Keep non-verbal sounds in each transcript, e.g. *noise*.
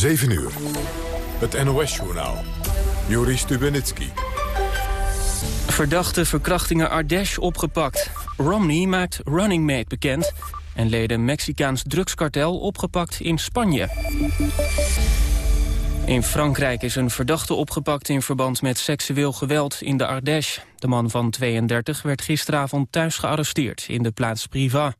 7 uur. Het NOS-journaal. Joris Stubenitski. Verdachte verkrachtingen Ardèche opgepakt. Romney maakt running mate bekend. En leden Mexicaans drugskartel opgepakt in Spanje. In Frankrijk is een verdachte opgepakt in verband met seksueel geweld in de Ardèche. De man van 32 werd gisteravond thuis gearresteerd in de plaats Privat.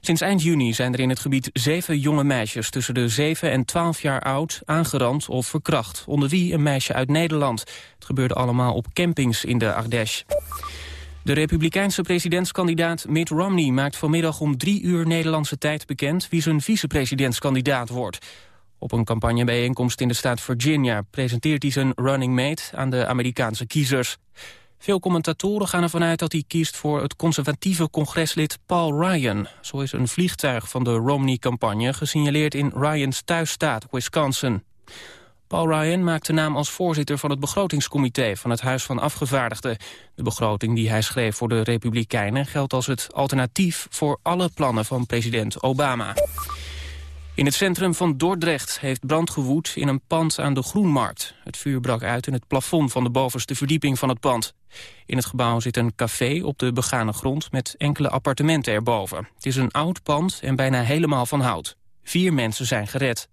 Sinds eind juni zijn er in het gebied zeven jonge meisjes tussen de 7 en 12 jaar oud aangerand of verkracht, onder wie een meisje uit Nederland. Het gebeurde allemaal op campings in de Ardèche. De republikeinse presidentskandidaat Mitt Romney maakt vanmiddag om drie uur Nederlandse tijd bekend wie zijn vicepresidentskandidaat wordt. Op een campagnebijeenkomst in de staat Virginia presenteert hij zijn running mate aan de Amerikaanse kiezers. Veel commentatoren gaan ervan uit dat hij kiest voor het conservatieve congreslid Paul Ryan. Zo is een vliegtuig van de Romney-campagne gesignaleerd in Ryans thuisstaat, Wisconsin. Paul Ryan maakt naam als voorzitter van het begrotingscomité van het Huis van Afgevaardigden. De begroting die hij schreef voor de Republikeinen geldt als het alternatief voor alle plannen van president Obama. In het centrum van Dordrecht heeft brand gewoed in een pand aan de Groenmarkt. Het vuur brak uit in het plafond van de bovenste verdieping van het pand. In het gebouw zit een café op de begane grond met enkele appartementen erboven. Het is een oud pand en bijna helemaal van hout. Vier mensen zijn gered.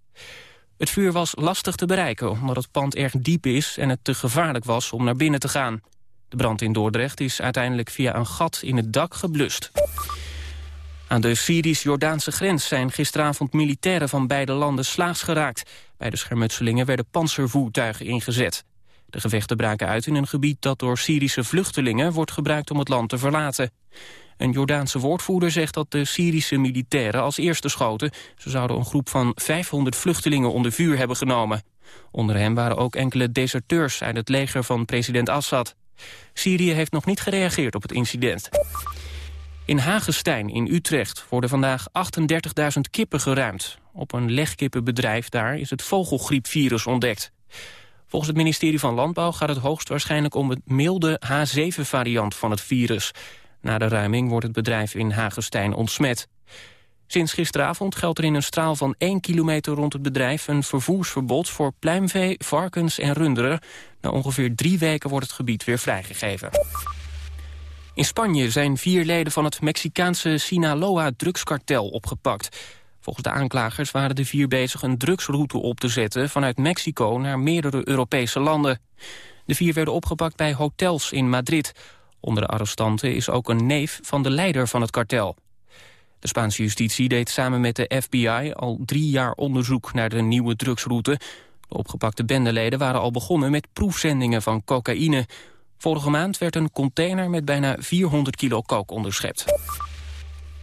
Het vuur was lastig te bereiken omdat het pand erg diep is en het te gevaarlijk was om naar binnen te gaan. De brand in Dordrecht is uiteindelijk via een gat in het dak geblust. Aan de Syrisch-Jordaanse grens zijn gisteravond militairen van beide landen slaags geraakt. Bij de schermutselingen werden panzervoertuigen ingezet. De gevechten braken uit in een gebied dat door Syrische vluchtelingen wordt gebruikt om het land te verlaten. Een Jordaanse woordvoerder zegt dat de Syrische militairen als eerste schoten. Ze zouden een groep van 500 vluchtelingen onder vuur hebben genomen. Onder hen waren ook enkele deserteurs uit het leger van president Assad. Syrië heeft nog niet gereageerd op het incident. In Hagestein in Utrecht worden vandaag 38.000 kippen geruimd. Op een legkippenbedrijf daar is het vogelgriepvirus ontdekt. Volgens het ministerie van Landbouw gaat het hoogstwaarschijnlijk om het milde H7-variant van het virus. Na de ruiming wordt het bedrijf in Hagestein ontsmet. Sinds gisteravond geldt er in een straal van 1 kilometer rond het bedrijf... een vervoersverbod voor pluimvee, varkens en runderen. Na ongeveer drie weken wordt het gebied weer vrijgegeven. In Spanje zijn vier leden van het Mexicaanse Sinaloa-drugskartel opgepakt. Volgens de aanklagers waren de vier bezig een drugsroute op te zetten... vanuit Mexico naar meerdere Europese landen. De vier werden opgepakt bij hotels in Madrid. Onder de arrestanten is ook een neef van de leider van het kartel. De Spaanse justitie deed samen met de FBI al drie jaar onderzoek naar de nieuwe drugsroute. De opgepakte bendeleden waren al begonnen met proefzendingen van cocaïne. Vorige maand werd een container met bijna 400 kilo kook onderschept.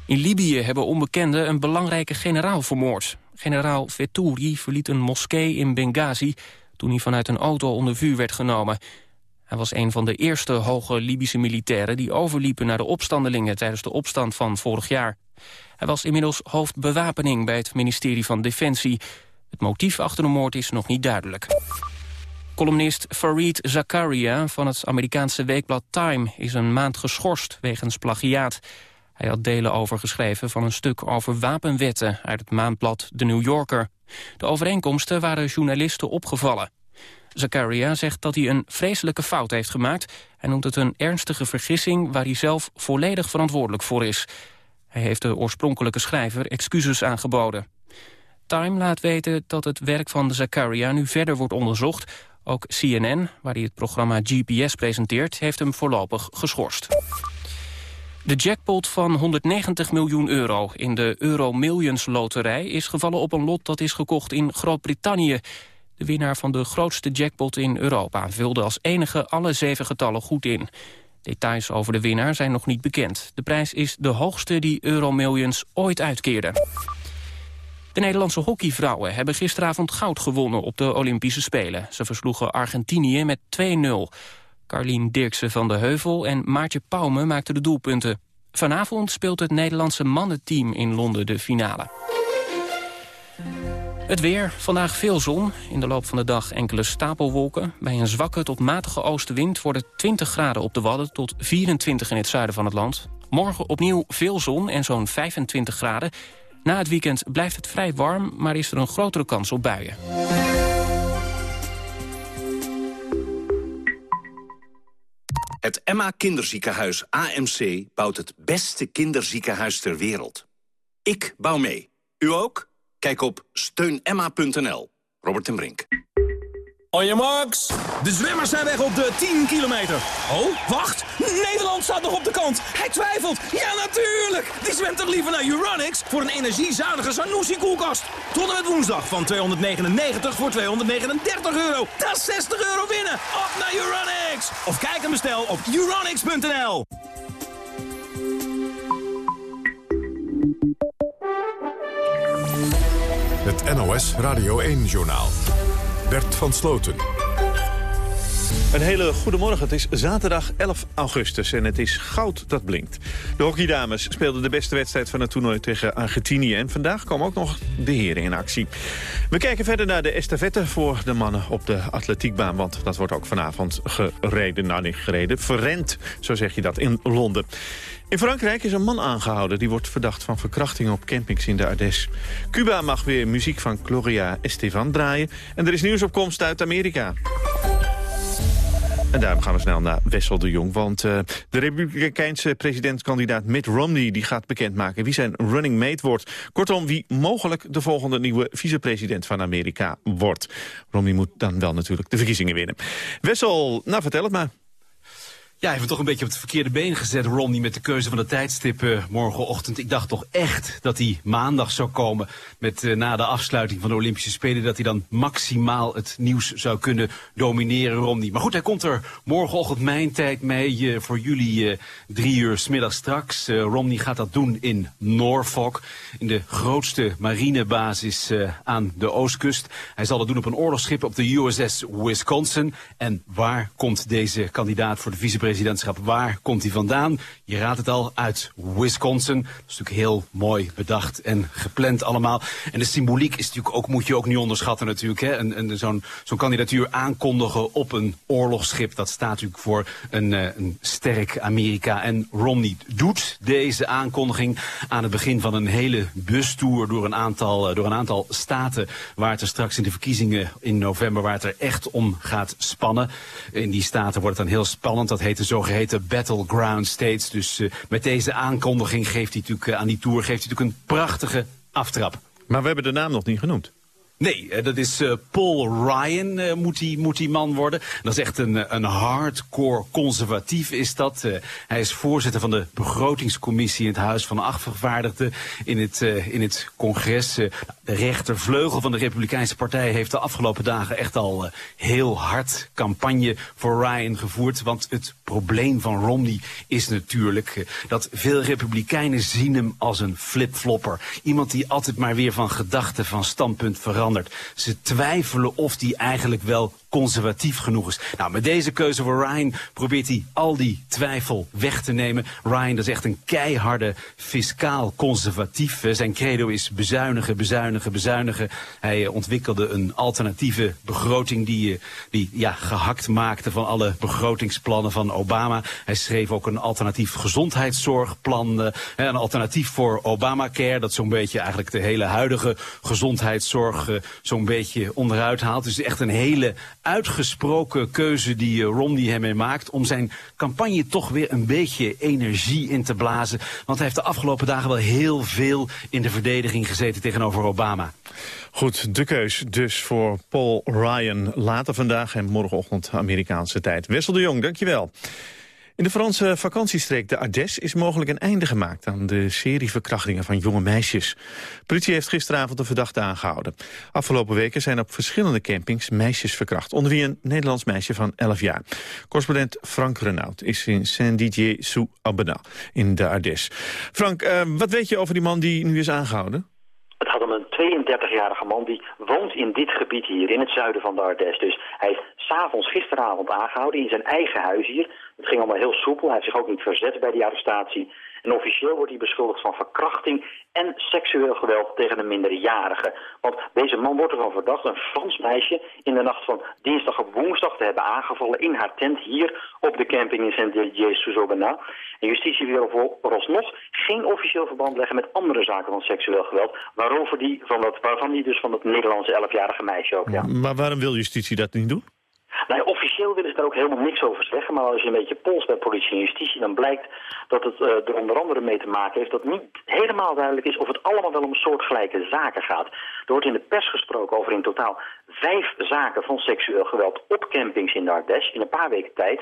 In Libië hebben onbekenden een belangrijke generaal vermoord. Generaal Vettouri verliet een moskee in Benghazi... toen hij vanuit een auto onder vuur werd genomen. Hij was een van de eerste hoge Libische militairen... die overliepen naar de opstandelingen tijdens de opstand van vorig jaar. Hij was inmiddels hoofdbewapening bij het ministerie van Defensie. Het motief achter de moord is nog niet duidelijk. Columnist Fareed Zakaria van het Amerikaanse weekblad Time... is een maand geschorst wegens plagiaat. Hij had delen overgeschreven van een stuk over wapenwetten... uit het maandblad The New Yorker. De overeenkomsten waren journalisten opgevallen. Zakaria zegt dat hij een vreselijke fout heeft gemaakt. Hij noemt het een ernstige vergissing waar hij zelf volledig verantwoordelijk voor is. Hij heeft de oorspronkelijke schrijver excuses aangeboden. Time laat weten dat het werk van Zakaria nu verder wordt onderzocht. Ook CNN, waar hij het programma GPS presenteert, heeft hem voorlopig geschorst. De jackpot van 190 miljoen euro in de Euro Millions loterij... is gevallen op een lot dat is gekocht in Groot-Brittannië. De winnaar van de grootste jackpot in Europa... vulde als enige alle zeven getallen goed in. Details over de winnaar zijn nog niet bekend. De prijs is de hoogste die Euro Millions ooit uitkeerde. De Nederlandse hockeyvrouwen hebben gisteravond goud gewonnen op de Olympische Spelen. Ze versloegen Argentinië met 2-0. Carlien Dirksen van de Heuvel en Maartje Pauwme maakten de doelpunten. Vanavond speelt het Nederlandse mannenteam in Londen de finale. Het weer, vandaag veel zon. In de loop van de dag enkele stapelwolken. Bij een zwakke tot matige oostenwind worden 20 graden op de Wadden... tot 24 in het zuiden van het land. Morgen opnieuw veel zon en zo'n 25 graden. Na het weekend blijft het vrij warm, maar is er een grotere kans op buien. Het Emma Kinderziekenhuis AMC bouwt het beste kinderziekenhuis ter wereld. Ik bouw mee. U ook? Kijk op steunemma.nl. Robert en Brink. On your marks. De zwemmers zijn weg op de 10 kilometer. Oh, wacht. Nederland staat nog op de kant. Hij twijfelt. Ja, natuurlijk. Die zwemt toch liever naar Uranix voor een energiezuinige Sanusi-koelkast. Tot en met woensdag van 299 voor 239 euro. Dat is 60 euro winnen. Op naar Uranix. Of kijk en bestel op uranix.nl. Het NOS Radio 1-journaal. Bert van Sloten. Een hele goede morgen. Het is zaterdag 11 augustus en het is goud dat blinkt. De hockeydames speelden de beste wedstrijd van het toernooi tegen Argentinië. En vandaag komen ook nog de heren in actie. We kijken verder naar de estafette voor de mannen op de atletiekbaan. Want dat wordt ook vanavond gereden. Nou, niet gereden, verrend, zo zeg je dat, in Londen. In Frankrijk is een man aangehouden. Die wordt verdacht van verkrachting op campings in de Ardèche. Cuba mag weer muziek van Gloria Estefan draaien. En er is nieuws op komst uit Amerika. En daarom gaan we snel naar Wessel de Jong. Want uh, de republikeinse presidentskandidaat Mitt Romney... die gaat bekendmaken wie zijn running mate wordt. Kortom, wie mogelijk de volgende nieuwe vicepresident van Amerika wordt. Romney moet dan wel natuurlijk de verkiezingen winnen. Wessel, nou vertel het maar. Ja, hij heeft toch een beetje op het verkeerde been gezet, Romney, met de keuze van de tijdstip uh, morgenochtend. Ik dacht toch echt dat hij maandag zou komen met uh, na de afsluiting van de Olympische Spelen, dat hij dan maximaal het nieuws zou kunnen domineren, Romney. Maar goed, hij komt er morgenochtend mijn tijd mee, uh, voor jullie drie uur smiddag straks. Romney gaat dat doen in Norfolk, in de grootste marinebasis aan de oostkust. Hij zal dat doen op een oorlogsschip op de USS Wisconsin. En waar komt deze kandidaat voor de vicepresident? Presidentschap. Waar komt hij vandaan? Je raadt het al, uit Wisconsin. Dat is natuurlijk heel mooi bedacht en gepland allemaal. En de symboliek is natuurlijk ook, moet je ook niet onderschatten natuurlijk. Hè? Zo'n zo'n kandidatuur aankondigen op een oorlogsschip. Dat staat natuurlijk voor een, uh, een sterk Amerika. En Romney doet deze aankondiging aan het begin van een hele bustour door een aantal, uh, door een aantal staten. Waar het er straks in de verkiezingen in november, waar het er echt om gaat spannen. In die staten wordt het dan heel spannend. Dat heet de zogeheten Battleground States. Dus uh, met deze aankondiging geeft hij natuurlijk uh, aan die tour geeft hij natuurlijk een prachtige aftrap. Maar we hebben de naam nog niet genoemd. Nee, eh, dat is uh, Paul Ryan uh, moet, die, moet die man worden. Dat is echt een, een hardcore conservatief is dat. Hij is voorzitter van de begrotingscommissie in het Huis van Afgevaardigden in het, in het congres. de rechtervleugel van de Republikeinse Partij heeft de afgelopen dagen echt al heel hard campagne voor Ryan gevoerd. Want het probleem van Romney is natuurlijk dat veel Republikeinen zien hem als een flipflopper. Iemand die altijd maar weer van gedachten, van standpunt verandert. Ze twijfelen of die eigenlijk wel conservatief genoeg is. Nou, met deze keuze voor Ryan probeert hij al die twijfel weg te nemen. Ryan, dat is echt een keiharde fiscaal conservatief. Zijn credo is bezuinigen, bezuinigen, bezuinigen. Hij eh, ontwikkelde een alternatieve begroting die, eh, die ja, gehakt maakte van alle begrotingsplannen van Obama. Hij schreef ook een alternatief gezondheidszorgplan. Eh, een alternatief voor Obamacare, dat zo'n beetje eigenlijk de hele huidige gezondheidszorg zo'n beetje onderuit haalt. Dus echt een hele uitgesproken keuze die eh, Romney hem maakt... om zijn campagne toch weer een beetje energie in te blazen. Want hij heeft de afgelopen dagen wel heel veel in de verdediging gezeten tegenover Obama. Goed, de keus dus voor Paul Ryan later vandaag en morgenochtend Amerikaanse tijd. Wessel de Jong, dankjewel. In de Franse vakantiestreek de Ardèche is mogelijk een einde gemaakt aan de serie verkrachtingen van jonge meisjes. Politie heeft gisteravond een verdachte aangehouden. Afgelopen weken zijn op verschillende campings meisjes verkracht, onder wie een Nederlands meisje van 11 jaar. Correspondent Frank Renaud is in Saint-Didier-sous-Abena in de Ardèche. Frank, uh, wat weet je over die man die nu is aangehouden? Het gaat om een 32-jarige man die woont in dit gebied hier, in het zuiden van de Ardèche. Dus hij is s'avonds gisteravond aangehouden in zijn eigen huis hier. Het ging allemaal heel soepel. Hij heeft zich ook niet verzet bij die arrestatie. En officieel wordt hij beschuldigd van verkrachting en seksueel geweld tegen een minderjarige. Want deze man wordt ervan verdacht een Frans meisje in de nacht van dinsdag op woensdag te hebben aangevallen in haar tent hier op de camping in Saint-Didier-sous-Aubenas. En justitie wil vooralsnog geen officieel verband leggen met andere zaken van seksueel geweld, waarover die van dat, waarvan die dus van het Nederlandse 11-jarige meisje ook, ja. Maar waarom wil justitie dat niet doen? Nou, officieel willen ze daar ook helemaal niks over zeggen. Maar als je een beetje pols bij politie en justitie... dan blijkt dat het uh, er onder andere mee te maken heeft... dat niet helemaal duidelijk is of het allemaal wel om soortgelijke zaken gaat. Er wordt in de pers gesproken over in totaal vijf zaken van seksueel geweld... op campings in de in een paar weken tijd...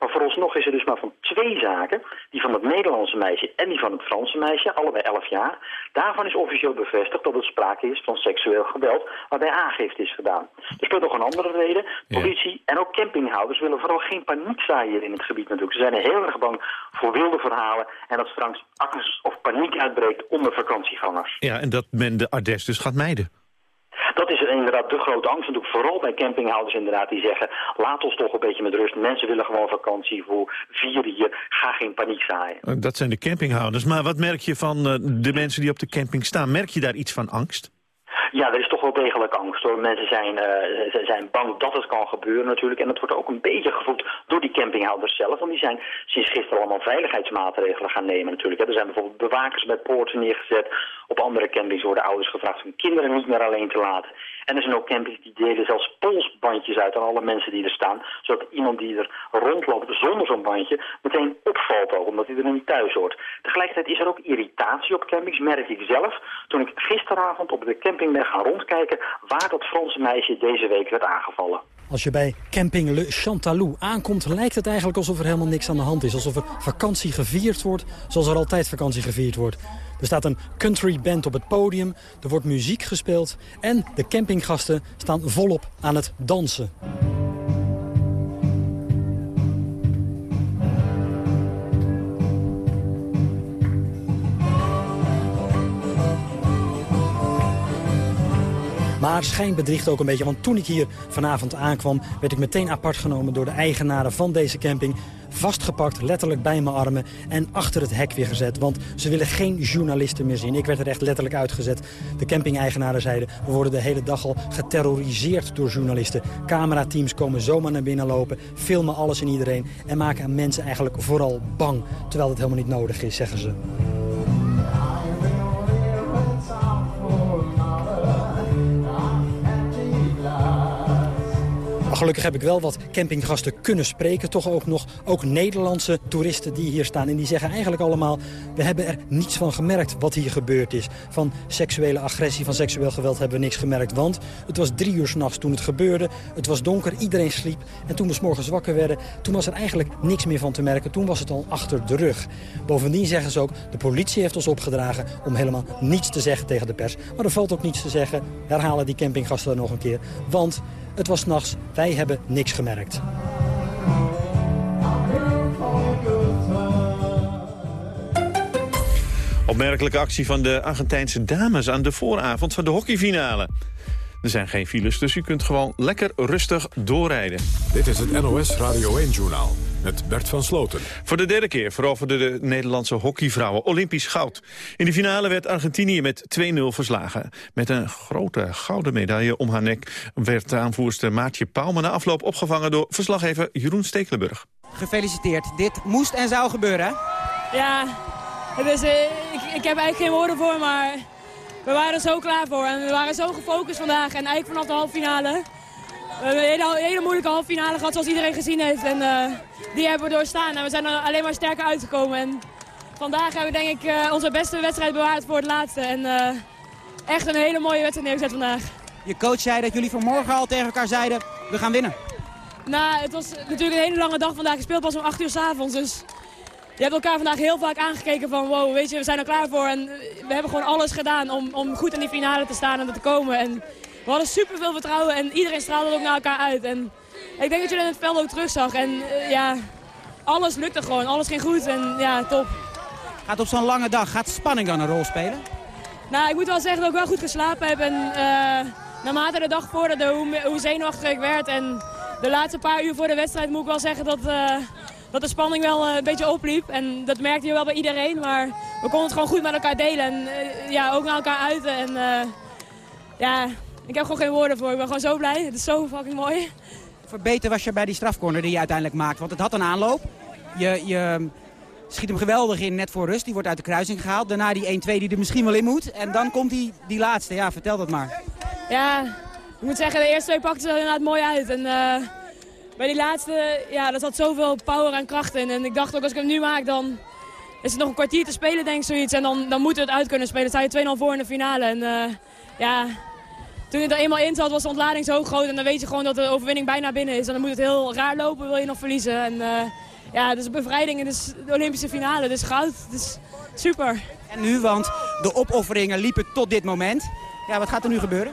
Maar vooralsnog is er dus maar van twee zaken, die van het Nederlandse meisje en die van het Franse meisje, allebei 11 jaar. Daarvan is officieel bevestigd dat het sprake is van seksueel geweld, waarbij aangifte is gedaan. Er speelt nog een andere reden. Politie en ook campinghouders willen vooral geen paniek zaaien in het gebied natuurlijk. Ze zijn heel erg bang voor wilde verhalen en dat straks angst of paniek uitbreekt onder vakantiegangers. Ja, en dat men de Ardèche dus gaat mijden. Dat is inderdaad de grote angst. Natuurlijk vooral bij campinghouders inderdaad die zeggen... laat ons toch een beetje met rust. Mensen willen gewoon vakantie voor vieren hier. Ga geen paniek zaaien. Eh, dat zijn de campinghouders. Maar wat merk je van eh, de mensen die op de camping staan? Merk je daar iets van angst? Ja, er is toch wel degelijk angst hoor. Mensen zijn, uh, zijn bang dat het kan gebeuren natuurlijk. En dat wordt ook een beetje gevoed door die campinghouders zelf. Want die zijn sinds gisteren allemaal veiligheidsmaatregelen gaan nemen natuurlijk. Er zijn bijvoorbeeld bewakers bij poorten neergezet. Op andere campings worden ouders gevraagd hun kinderen niet meer alleen te laten. En er zijn ook campings die delen zelfs polsbandjes uit aan alle mensen die er staan. Zodat iemand die er rondloopt zonder zo'n bandje meteen opvalt ook, omdat hij er niet thuis hoort. Tegelijkertijd is er ook irritatie op campings, merk ik zelf. Toen ik gisteravond op de camping ben gaan rondkijken waar dat Franse meisje deze week werd aangevallen. Als je bij camping Le Chantalou aankomt, lijkt het eigenlijk alsof er helemaal niks aan de hand is. Alsof er vakantie gevierd wordt, zoals er altijd vakantie gevierd wordt. Er staat een country band op het podium, er wordt muziek gespeeld... en de campinggasten staan volop aan het dansen. Maar schijn bedriegt ook een beetje, want toen ik hier vanavond aankwam... werd ik meteen apart genomen door de eigenaren van deze camping vastgepakt, letterlijk bij mijn armen... en achter het hek weer gezet, want ze willen geen journalisten meer zien. Ik werd er echt letterlijk uitgezet. De camping-eigenaren zeiden, we worden de hele dag al geterroriseerd door journalisten. Camerateams komen zomaar naar binnen lopen, filmen alles en iedereen... en maken mensen eigenlijk vooral bang, terwijl dat helemaal niet nodig is, zeggen ze. Gelukkig heb ik wel wat campinggasten kunnen spreken. Toch ook nog ook Nederlandse toeristen die hier staan. En die zeggen eigenlijk allemaal, we hebben er niets van gemerkt wat hier gebeurd is. Van seksuele agressie, van seksueel geweld hebben we niks gemerkt. Want het was drie uur s'nachts toen het gebeurde. Het was donker, iedereen sliep. En toen we s morgens wakker werden, toen was er eigenlijk niks meer van te merken. Toen was het al achter de rug. Bovendien zeggen ze ook, de politie heeft ons opgedragen om helemaal niets te zeggen tegen de pers. Maar er valt ook niets te zeggen. Herhalen die campinggasten nog een keer. Want het was nachts, wij hebben niks gemerkt. Opmerkelijke actie van de Argentijnse dames aan de vooravond van de hockeyfinale. Er zijn geen files, dus u kunt gewoon lekker rustig doorrijden. Dit is het NOS Radio 1-journaal met Bert van Sloten. Voor de derde keer veroverde de Nederlandse hockeyvrouwen Olympisch goud. In de finale werd Argentinië met 2-0 verslagen. Met een grote gouden medaille om haar nek werd aanvoerster Maartje Pauwme na afloop opgevangen door verslaggever Jeroen Stekelenburg. Gefeliciteerd. Dit moest en zou gebeuren, Ja, dus, uh, ik, ik heb eigenlijk geen woorden voor, maar we waren er zo klaar voor. En we waren zo gefocust vandaag. En eigenlijk vanaf de halve finale we hebben een hele, hele moeilijke halve finale gehad, zoals iedereen gezien heeft. En uh, die hebben we doorstaan. En we zijn er alleen maar sterker uitgekomen. En vandaag hebben we denk ik uh, onze beste wedstrijd bewaard voor het laatste. En uh, echt een hele mooie wedstrijd neergezet vandaag. Je coach zei dat jullie vanmorgen al tegen elkaar zeiden, we gaan winnen. Nou, het was natuurlijk een hele lange dag vandaag. Je speelt pas om 8 uur s avonds. Dus je hebt elkaar vandaag heel vaak aangekeken van wow, weet je, we zijn er klaar voor. En we hebben gewoon alles gedaan om, om goed in die finale te staan en er te komen. En we hadden super veel vertrouwen en iedereen straalde ook naar elkaar uit. En ik denk dat je dat in het veld ook terugzag. En uh, ja, alles lukte gewoon. Alles ging goed en ja, top. Gaat op zo'n lange dag, gaat spanning dan een rol spelen? Nou, ik moet wel zeggen dat ik wel goed geslapen heb. En uh, naarmate de dag vorderde, hoe, hoe zenuwachtig ik werd. En de laatste paar uur voor de wedstrijd moet ik wel zeggen dat, uh, dat de spanning wel een beetje opliep. En dat merkte je wel bij iedereen. Maar we konden het gewoon goed met elkaar delen. En ja, ook naar elkaar uiten. En ja, ik heb gewoon geen woorden voor. Ik ben gewoon zo blij. Het is zo fucking mooi. Verbeter was je bij die strafcorner die je uiteindelijk maakt. Want het had een aanloop. Je, je schiet hem geweldig in net voor rust. Die wordt uit de kruising gehaald. Daarna die 1-2 die er misschien wel in moet. En dan komt die, die laatste. Ja, vertel dat maar. Ja, ik moet zeggen, de eerste twee pakten er inderdaad mooi uit. En uh, bij die laatste, ja, dat had zoveel power en kracht in. En ik dacht ook, als ik hem nu maak, dan is het nog een kwartier te spelen, denk ik, zoiets. En dan, dan moeten we het uit kunnen spelen. Dan sta je 2-0 voor in de finale. En uh, ja, toen je er eenmaal in zat, was de ontlading zo groot. En dan weet je gewoon dat de overwinning bijna binnen is. En dan moet het heel raar lopen, wil je nog verliezen. En uh, ja, dus bevrijding en dus de Olympische finale. Dus goud, dus super. En nu, want de opofferingen liepen tot dit moment. Ja, wat gaat er nu gebeuren?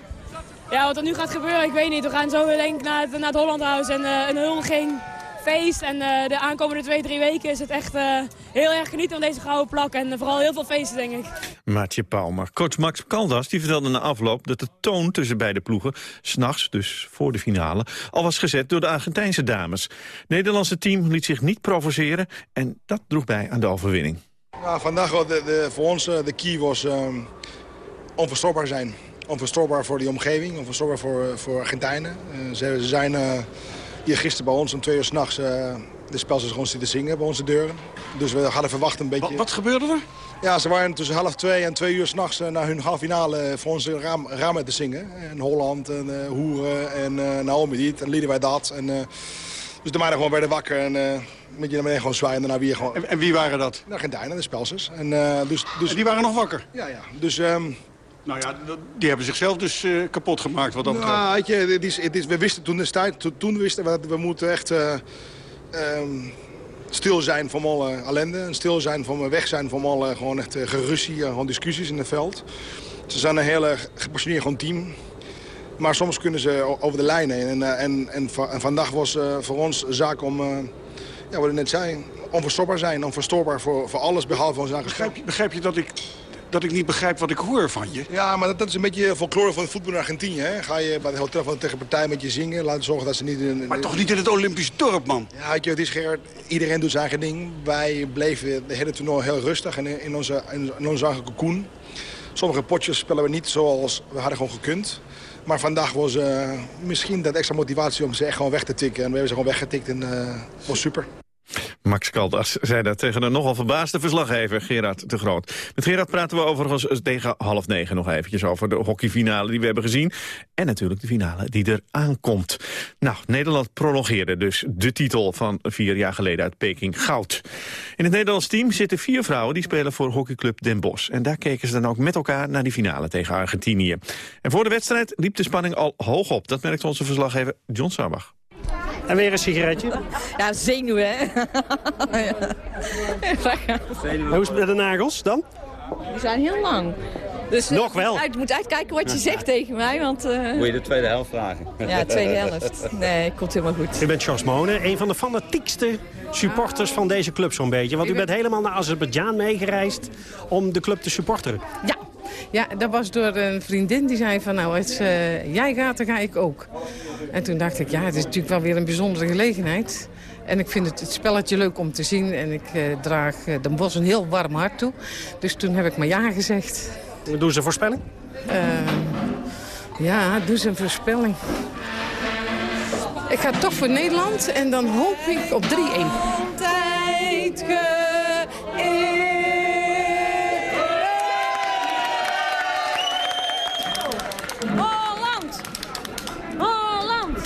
Ja, wat er nu gaat gebeuren, ik weet niet. We gaan zo denk ik naar het, naar het Hollandhuis en uh, een huldiging feest. En uh, de aankomende twee, drie weken is het echt uh, heel erg genieten van deze gouden plak. En vooral heel veel feesten, denk ik. Maatje Palmer. Coach Max Caldas die vertelde na afloop dat de toon tussen beide ploegen... s'nachts, dus voor de finale, al was gezet door de Argentijnse dames. Het Nederlandse team liet zich niet provoceren en dat droeg bij aan de overwinning. Ja, vandaag de, de, voor ons de key was um, onverstoorbaar zijn. Onverstoorbaar voor die omgeving, onverstoorbaar voor, voor Argentijnen. Uh, ze, ze, zijn uh, hier gisteren bij ons om twee uur s'nachts uh, de spelers gewoon zitten zingen bij onze deuren. Dus we hadden verwacht een beetje... Wat, wat gebeurde er? Ja, ze waren tussen half twee en twee uur s'nachts naar hun halve finale voor onze ramen te zingen. En Holland en Hoeren en Naomi dit en lieden wij dat. En, dus de meiden gewoon werden wakker en uh, met je naar beneden gewoon zwaaien. En, weer gewoon... En, en, wie waren dat? De Argentijnen, de Spelsers. En, uh, dus, dus... En die waren nog wakker? Ja, ja. Dus... Um... Nou ja, die hebben zichzelf dus uh, kapot gemaakt wat dat. Nou, weet je, het is, het is, we wisten toen destijds, to, toen wisten we, we moeten echt uh, um, stil zijn van alle ellende. En stil zijn van weg zijn van alle gewoon echt uh, geruzie, gewoon discussies in het veld. Ze zijn een hele gepassioneerd gewoon team. Maar soms kunnen ze over de lijn heen. En, en, en, en vandaag was voor ons zaak om, ja, wat ik net zei, onverstoorbaar zijn. Onverstoorbaar voor, voor alles behalve onze eigen begrijp je dat ik dat ik niet begrijp wat ik hoor van je. Ja, maar dat, dat is een beetje folklore van het voetbal in Argentinië. Hè? Ga je bij het hotel van de tegenpartij met je zingen. Laten zorgen dat ze niet... In, maar toch niet in het Olympisch dorp, man? Ja, je, het is Gerard, iedereen doet zijn eigen ding. Wij bleven de hele toernooi heel rustig en in onze, in onze eigen cocoon. Sommige potjes spelen we niet zoals we hadden gewoon gekund. Maar vandaag was uh, misschien dat extra motivatie om ze echt gewoon weg te tikken. En we hebben ze gewoon weggetikt en uh, was super. Max Kaldas zei dat tegen een nogal verbaasde verslaggever Gerard de Groot. Met Gerard praten we overigens tegen half negen nog eventjes over de hockeyfinale die we hebben gezien. En natuurlijk de finale die er aankomt. Nou, Nederland prolongeerde dus de titel van vier jaar geleden uit Peking goud. In het Nederlands team zitten vier vrouwen die spelen voor hockeyclub Den Bosch. En daar keken ze dan ook met elkaar naar die finale tegen Argentinië. En voor de wedstrijd liep de spanning al hoog op. Dat merkt onze verslaggever John Sarbach. En weer een sigaretje? Ja, zenuwen, hè. Hoe is het met de nagels dan? Die zijn heel lang. Dus Nog wel? Je moet uitkijken wat je zegt tegen mij, want... Uh... Moet je de tweede helft vragen? Ja, tweede helft. Nee, komt helemaal goed. U bent Charles Monen, een van de fanatiekste supporters van deze club zo'n beetje. Want u bent helemaal naar Azerbeidzjan meegereisd om de club te supporteren. Ja, ja, dat was door een vriendin die zei van nou, als uh, jij gaat, dan ga ik ook. En toen dacht ik, ja, het is natuurlijk wel weer een bijzondere gelegenheid. En ik vind het, het spelletje leuk om te zien. En ik uh, draag uh, de Bos een heel warm hart toe. Dus toen heb ik maar ja gezegd. Doen ze een voorspelling? ja, doe ze een voorspelling. Ik ga toch voor Nederland en dan hoop ik op 3-1.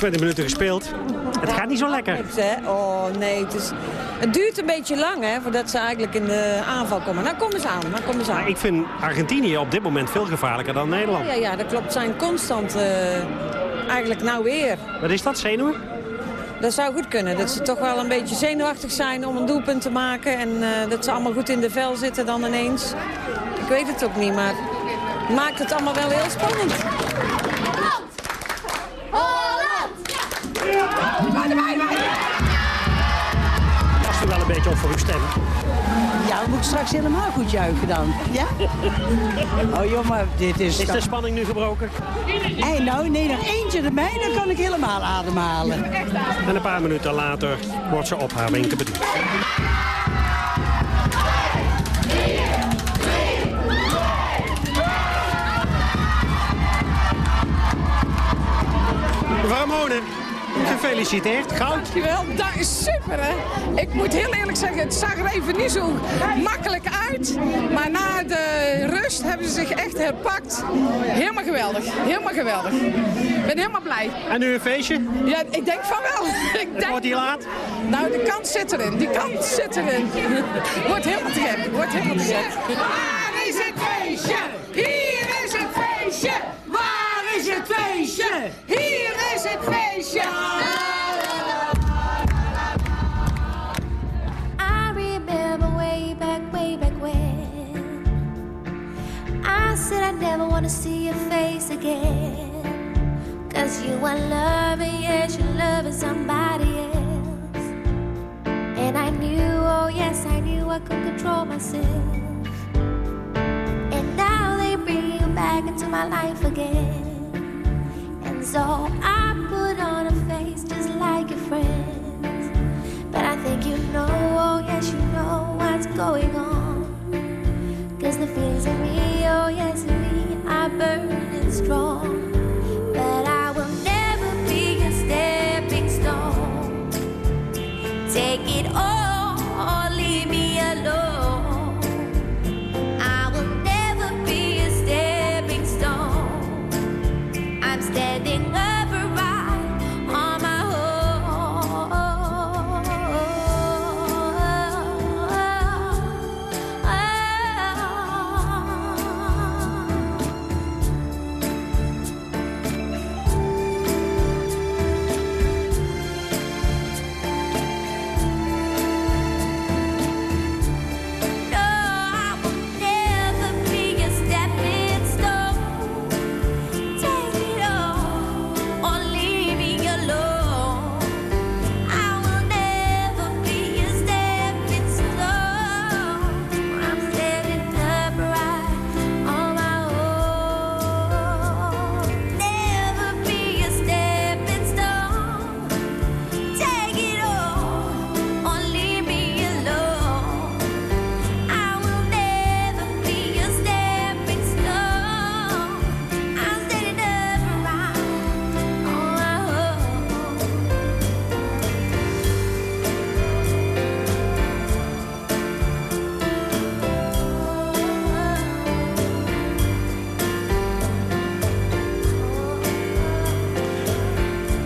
20 minuten gespeeld. Het gaat niet zo lekker. Oh nee, het, is, het duurt een beetje lang hè, voordat ze eigenlijk in de aanval komen. Nou komen ze aan, nou komen ze aan. Maar ik vind Argentinië op dit moment veel gevaarlijker dan Nederland. Ja, ja dat klopt. zijn constant uh, eigenlijk nou weer. Wat is dat, zenuwen? Dat zou goed kunnen. Dat ze toch wel een beetje zenuwachtig zijn om een doelpunt te maken. En uh, dat ze allemaal goed in de vel zitten dan ineens. Ik weet het ook niet, maar het maakt het allemaal wel heel spannend. Was er wel een beetje op voor uw stem. Ja, dan moet ik straks helemaal goed juichen dan. Ja? *laughs* Oh jongen, dit is... Is de spanning nu gebroken? Hey, nou, nee, nog eentje erbij, dan kan ik helemaal ademhalen. En een paar minuten later wordt ze op haar winkel bediend. Mevrouw Monen, gefeliciteerd. Goud. Dankjewel, dat is super hè. Ik moet heel eerlijk zeggen, het zag er even niet zo makkelijk uit. Maar na de rust hebben ze zich echt herpakt. Helemaal geweldig, helemaal geweldig. Ik ben helemaal blij. En nu een feestje? Ja, ik denk van wel. *laughs* Ik denk... Wordt die laat? Nou, de kans zit erin, die kans zit erin. *laughs* Wordt helemaal te gek, wordt helemaal te gek. Waar is het feestje? Hier is het feestje. Waar feestje? Hier is het feestje. I remember way back, way back when. I said I never want to see your face again. Cause you are loving, yes, you're loving somebody else. And I knew, oh yes, I knew I could control myself. And now they bring you back into my life again so I put on a face just like your friends. But I think you know, oh yes, you know what's going on. Cause the feelings in me, oh yes, in me are burning strong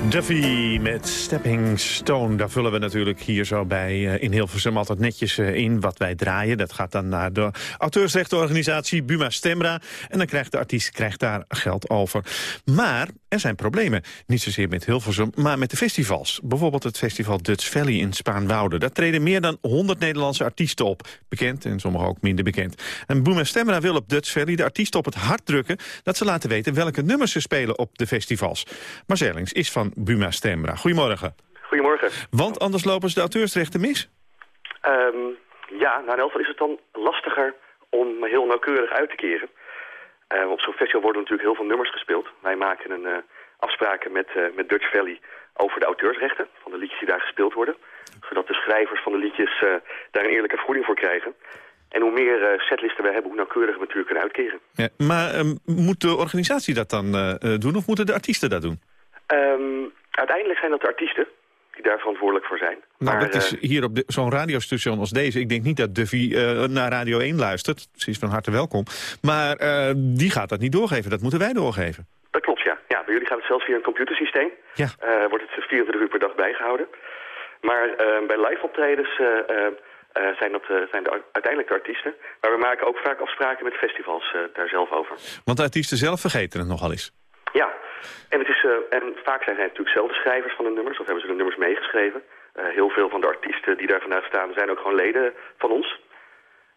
Duffy met Stepping Stone. Daar vullen we natuurlijk hier zo bij eh, in Hilversum altijd netjes eh, in wat wij draaien. Dat gaat dan naar de auteursrechtenorganisatie Buma Stemra. En dan krijgt de artiest krijgt daar geld over. Maar er zijn problemen. Niet zozeer met Hilversum, maar met de festivals. Bijvoorbeeld het festival Dutch Valley in Spaanwouden. Daar treden meer dan 100 Nederlandse artiesten op. Bekend en sommige ook minder bekend. En Buma Stemra wil op Dutch Valley de artiesten op het hart drukken... dat ze laten weten welke nummers ze spelen op de festivals. Marcel Erlings is van Buma Stemra. Goedemorgen. Goedemorgen. Want anders lopen ze de auteursrechten mis? Ehm, ja, nou in elk geval is het dan lastiger om heel nauwkeurig uit te keren. Eh, op zo'n festival worden natuurlijk heel veel nummers gespeeld. Wij maken een eh, afspraken met, eh, met Dutch Valley over de auteursrechten van de liedjes die daar gespeeld worden. Zodat de schrijvers van de liedjes daar een eerlijke vergoeding voor krijgen. En hoe meer setlisten we hebben, hoe nauwkeuriger we natuurlijk kunnen uitkeren. Ja, maar ehm, moet de organisatie dat dan doen of moeten de artiesten dat doen? Ehm, uiteindelijk zijn dat de artiesten die daar verantwoordelijk voor zijn. Nou, Maar, dat is eh, hier op zo'n radiostation als deze. Ik denk niet dat Duffy eh, naar Radio 1 luistert. Ze is van harte welkom. Maar eh, die gaat dat niet doorgeven. Dat moeten wij doorgeven. Dat klopt, ja. ja. Bij jullie gaat het zelfs via een computersysteem. Ja. Wordt het 24 uur per dag bijgehouden. Maar bij live optredens zijn, dat, zijn de, uiteindelijk de artiesten. Maar we maken ook vaak afspraken met festivals daar zelf over. Want de artiesten zelf vergeten het nogal eens. Ja, en, het is, eh, en vaak zijn zij natuurlijk zelf de schrijvers van de nummers. Of hebben ze de nummers meegeschreven. Eh, heel veel van de artiesten die daar vandaag staan zijn ook gewoon leden van ons.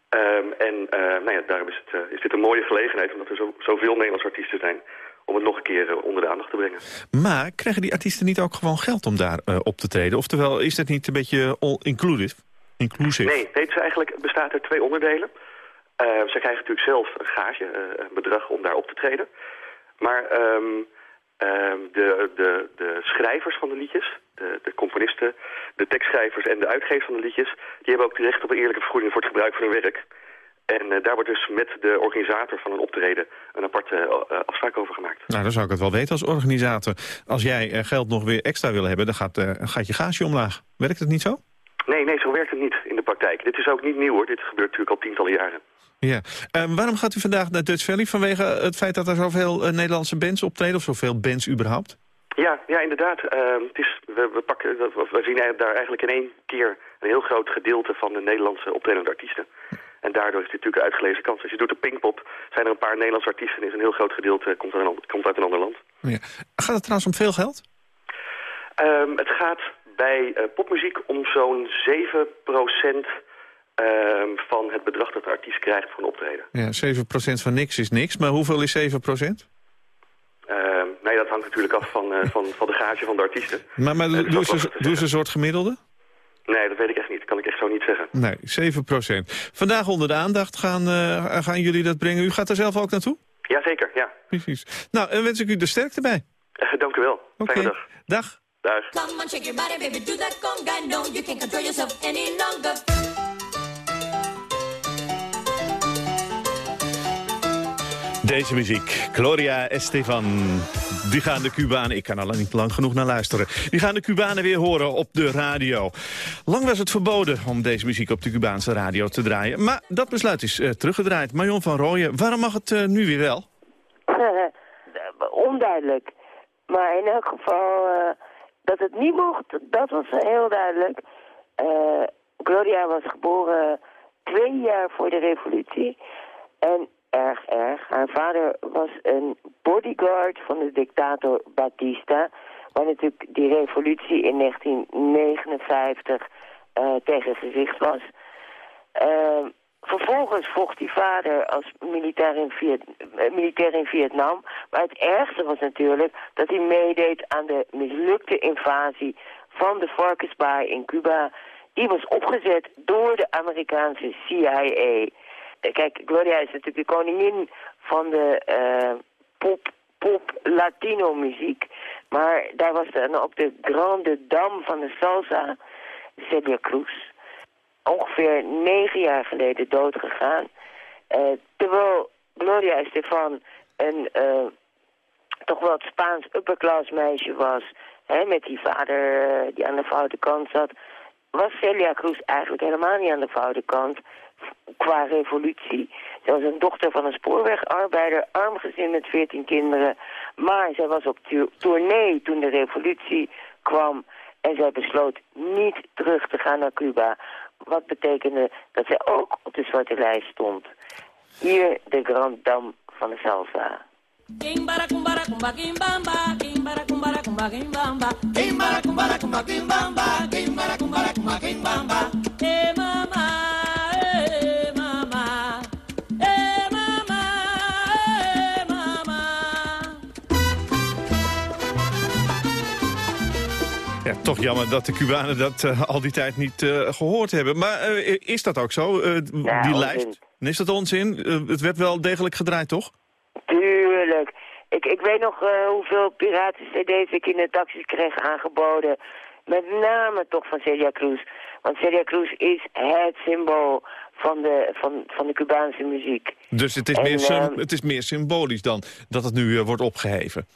Ehm, en eh, nou ja, daarom is, het, is dit een mooie gelegenheid, omdat er zo, zoveel Nederlandse artiesten zijn, om het nog een keer onder de aandacht te brengen. Maar krijgen die artiesten niet ook gewoon geld om daar op te treden? Oftewel, is dat niet een beetje all-inclusive? Inclusive. Nee, nee, het, is eigenlijk, bestaat uit twee onderdelen. Eh, ze krijgen natuurlijk zelf een eh, een bedrag om daar op te treden. Maar ehm, ehm, de, de, de schrijvers van de liedjes, de, de componisten, de tekstschrijvers en de uitgevers van de liedjes... die hebben ook recht op een eerlijke vergoeding voor het gebruik van hun werk. En eh, daar wordt dus met de organisator van een optreden een aparte eh, afspraak over gemaakt. Nou, dan zou ik het wel weten als organisator. Als jij eh, geld nog weer extra wil hebben, dan gaat, eh, gaat je gage omlaag. Werkt het niet zo? Nee, nee, zo werkt het niet in de praktijk. Dit is ook niet nieuw hoor, dit gebeurt natuurlijk al tientallen jaren. Ja. Eh, waarom gaat u vandaag naar Dutch Valley? Vanwege het feit dat er zoveel eh, Nederlandse bands optreden? Of zoveel bands überhaupt? Ja, ja inderdaad. Ehm, het is, we, we, pakken, we, zien daar eigenlijk in één keer een heel groot gedeelte van de Nederlandse optredende artiesten. En daardoor is het natuurlijk een uitgelezen kans. Als je doet de Pinkpop, zijn er een paar Nederlandse artiesten... en is een heel groot gedeelte komt, uit een ander, komt uit een ander land. Ja. Gaat het trouwens om veel geld? Ehm, het gaat bij eh, popmuziek om zo'n 7 ehm, van het bedrag dat de artiest krijgt voor een optreden. Ja, 7% van niks is niks, maar hoeveel is 7%? Ehm, nee, dat hangt natuurlijk af van, eh, van, van de gage van de artiesten. Maar, maar Eh, dus doe dat ze, ze een soort gemiddelde? Nee, dat weet ik echt niet. Dat kan ik echt zo niet zeggen. Nee, 7%. Vandaag onder de aandacht gaan, eh, gaan jullie dat brengen. U gaat er zelf ook naartoe? Jazeker, ja. Precies. Nou, en wens ik u de sterkte bij. Dank u wel. Oké. Fijne dag. Dag. Dag. Deze muziek, Gloria Estefan. Die gaan de Cubanen, ik kan al niet lang genoeg naar luisteren... die gaan de Cubanen weer horen op de radio. Lang was het verboden om deze muziek op de Cubaanse radio te draaien. Maar dat besluit is eh, teruggedraaid. Marion van Rooyen, waarom mag het eh, nu weer wel? Onduidelijk. Maar in elk geval, eh, dat het niet mocht, dat was heel duidelijk. Eh, Gloria was geboren twee jaar voor de revolutie. En erg erg. Haar vader was een bodyguard van de dictator Batista. Waar natuurlijk die revolutie in 1959 eh tegen gericht was. Eh, vervolgens vocht die vader als militair in, eh, militair in Vietnam. Maar het ergste was natuurlijk dat hij meedeed aan de mislukte invasie van de varkensbaai in Cuba. Die was opgezet door de Amerikaanse CIA. Kijk, Gloria is natuurlijk de koningin van de eh, pop, pop Latino muziek. Maar daar was dan ook de grande dame van de salsa, Celia Cruz. Ongeveer negen jaar geleden doodgegaan. Eh, terwijl Gloria Estefan een eh, toch wel het Spaans upperclass meisje was. Hè, met die vader die aan de foute kant zat. Was Celia Cruz eigenlijk helemaal niet aan de foute kant qua revolutie. Zij was een dochter van een spoorwegarbeider, arm gezin met veertien kinderen. Maar zij was op tournee toen de revolutie kwam. En zij besloot niet terug te gaan naar Cuba. Wat betekende dat zij ook op de zwarte lijst stond. Hier de Grand Dame van de salsa. Hey toch jammer dat de Cubanen dat eh, al die tijd niet eh, gehoord hebben. Maar eh, is dat ook zo, die lijst? Is dat onzin? Het werd wel degelijk gedraaid, toch? Tuurlijk. Ik, ik weet nog hoeveel piraten-cd's ik in de taxis kreeg aangeboden. Met name toch van Celia Cruz. Want Celia Cruz is het symbool van de, van, van de Cubaanse muziek. Dus het is, En, meer, ehm, het is meer symbolisch dan dat het nu wordt opgeheven.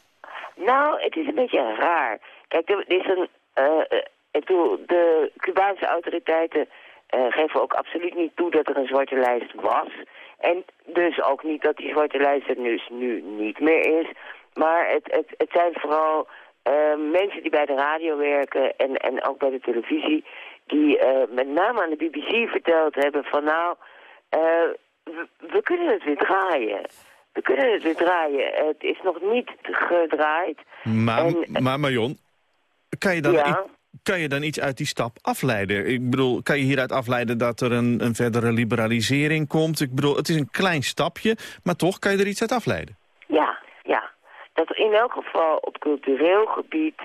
Nou, het is een beetje raar. Kijk, er is een... eh, eh, ik bedoel, de Cubaanse autoriteiten eh, geven ook absoluut niet toe dat er een zwarte lijst was. En dus ook niet dat die zwarte lijst er dus nu niet meer is. Maar het, het, het zijn vooral mensen die bij de radio werken en, en ook bij de televisie... die met name aan de BBC verteld hebben van nou, we, we kunnen het weer draaien. We kunnen het weer draaien. Het is nog niet gedraaid. Maar, En- maar Marion, kan je, dan, Ja? kan je dan iets uit die stap afleiden? Ik bedoel, kan je hieruit afleiden dat er een, een verdere liberalisering komt? Ik bedoel, het is een klein stapje, maar toch kan je er iets uit afleiden. Ja, ja. Dat er in elk geval op cultureel gebied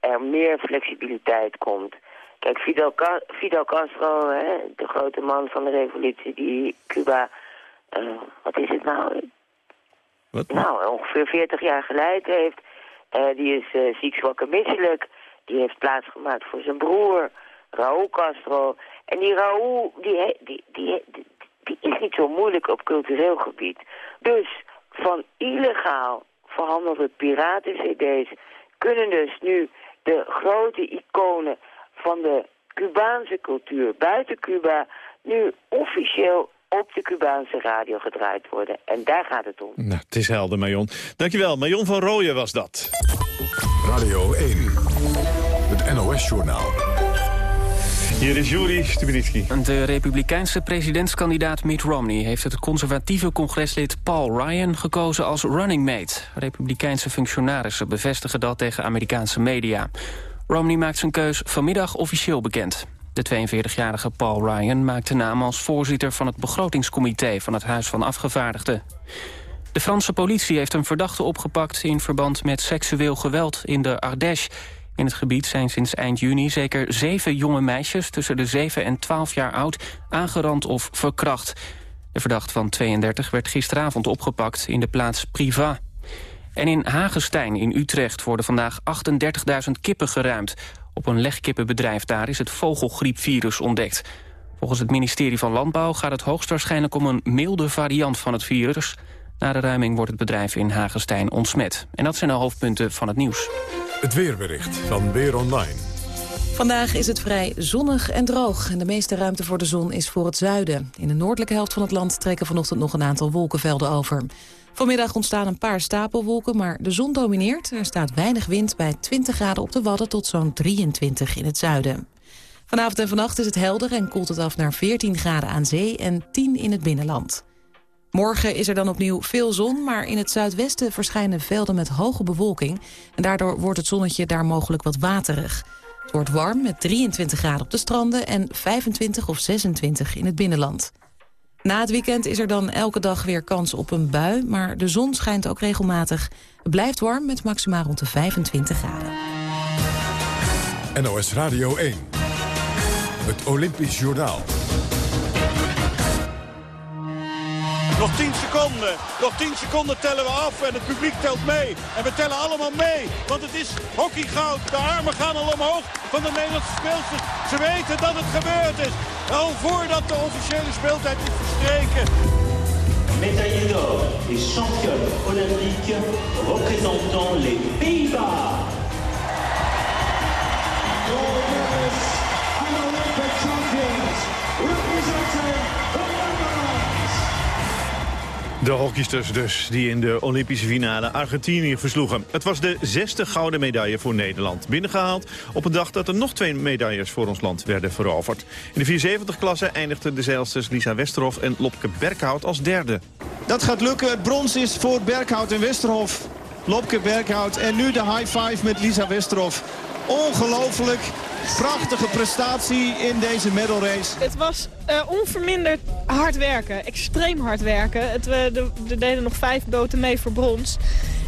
er meer flexibiliteit komt. Kijk, Fidel, Fidel Castro, hè, de grote man van de revolutie die Cuba... eh, wat is het nou? Nou, ongeveer 40 jaar geleid heeft. Eh, die is eh, ziek, zwak en misselijk. Die heeft plaatsgemaakt voor zijn broer, Raúl Castro. En die Raúl, die, die, die, die, die is niet zo moeilijk op cultureel gebied. Dus van illegaal verhandelde piraten-cd's kunnen dus nu de grote iconen van de Cubaanse cultuur buiten Cuba nu officieel op de Cubaanse radio gedraaid worden. En daar gaat het om. Nou, het is helder, Marion. Dankjewel. Marion van Rooyen was dat. Radio 1, het NOS-journaal. Hier is Juri Stubenitski. De republikeinse presidentskandidaat Mitt Romney... heeft het conservatieve congreslid Paul Ryan gekozen als running mate. Republikeinse functionarissen bevestigen dat tegen Amerikaanse media. Romney maakt zijn keus vanmiddag officieel bekend. De 42-jarige Paul Ryan maakte naam als voorzitter van het begrotingscomité... van het Huis van Afgevaardigden. De Franse politie heeft een verdachte opgepakt... in verband met seksueel geweld in de Ardèche. In het gebied zijn sinds eind juni zeker zeven jonge meisjes... tussen de 7 en 12 jaar oud aangerand of verkracht. De verdachte van 32 werd gisteravond opgepakt in de plaats Priva. En in Hagestein in Utrecht worden vandaag 38.000 kippen geruimd. Op een legkippenbedrijf daar is het vogelgriepvirus ontdekt. Volgens het ministerie van Landbouw gaat het hoogstwaarschijnlijk om een milde variant van het virus. Na de ruiming wordt het bedrijf in Hagestein ontsmet. En dat zijn de hoofdpunten van het nieuws. Het weerbericht van Weer Online. Vandaag is het vrij zonnig en droog en de meeste ruimte voor de zon is voor het zuiden. In de noordelijke helft van het land trekken vanochtend nog een aantal wolkenvelden over. Vanmiddag ontstaan een paar stapelwolken, maar de zon domineert. Er staat weinig wind bij 20 graden op de Wadden tot zo'n 23 in het zuiden. Vanavond en vannacht is het helder en koelt het af naar 14 graden aan zee en 10 in het binnenland. Morgen is er dan opnieuw veel zon, maar in het zuidwesten verschijnen velden met hoge bewolking. En daardoor wordt het zonnetje daar mogelijk wat waterig. Het wordt warm met 23 graden op de stranden en 25 of 26 in het binnenland. Na het weekend is er dan elke dag weer kans op een bui, maar de zon schijnt ook regelmatig. Het blijft warm met maxima rond de 25 graden. NOS Radio 1, het Olympisch Journaal. Nog 10 seconden. Nog 10 seconden tellen we af en het publiek telt mee. En we tellen allemaal mee. Want het is hockeygoud. De armen gaan al omhoog van de Nederlandse speelsters. Ze weten dat het gebeurd is. Al voordat de officiële speeltijd is verstreken. Médaillé d'or et championne olympique représentant les Pays-Bas. De hockeysters dus, die in de Olympische finale Argentinië versloegen. Het was de zesde gouden medaille voor Nederland. Binnengehaald op een dag dat er nog twee medailles voor ons land werden veroverd. In de 470-klasse eindigden de zeilsters Lisa Westerhof en Lopke Berghout als derde. Dat gaat lukken. Het brons is voor Berghout en Westerhof. Lopke Berghout en nu de high five met Lisa Westerhof. Ongelooflijk. Prachtige prestatie in deze medal race. Het was eh, onverminderd hard werken, extreem hard werken. Het, we, er deden nog vijf boten mee voor brons.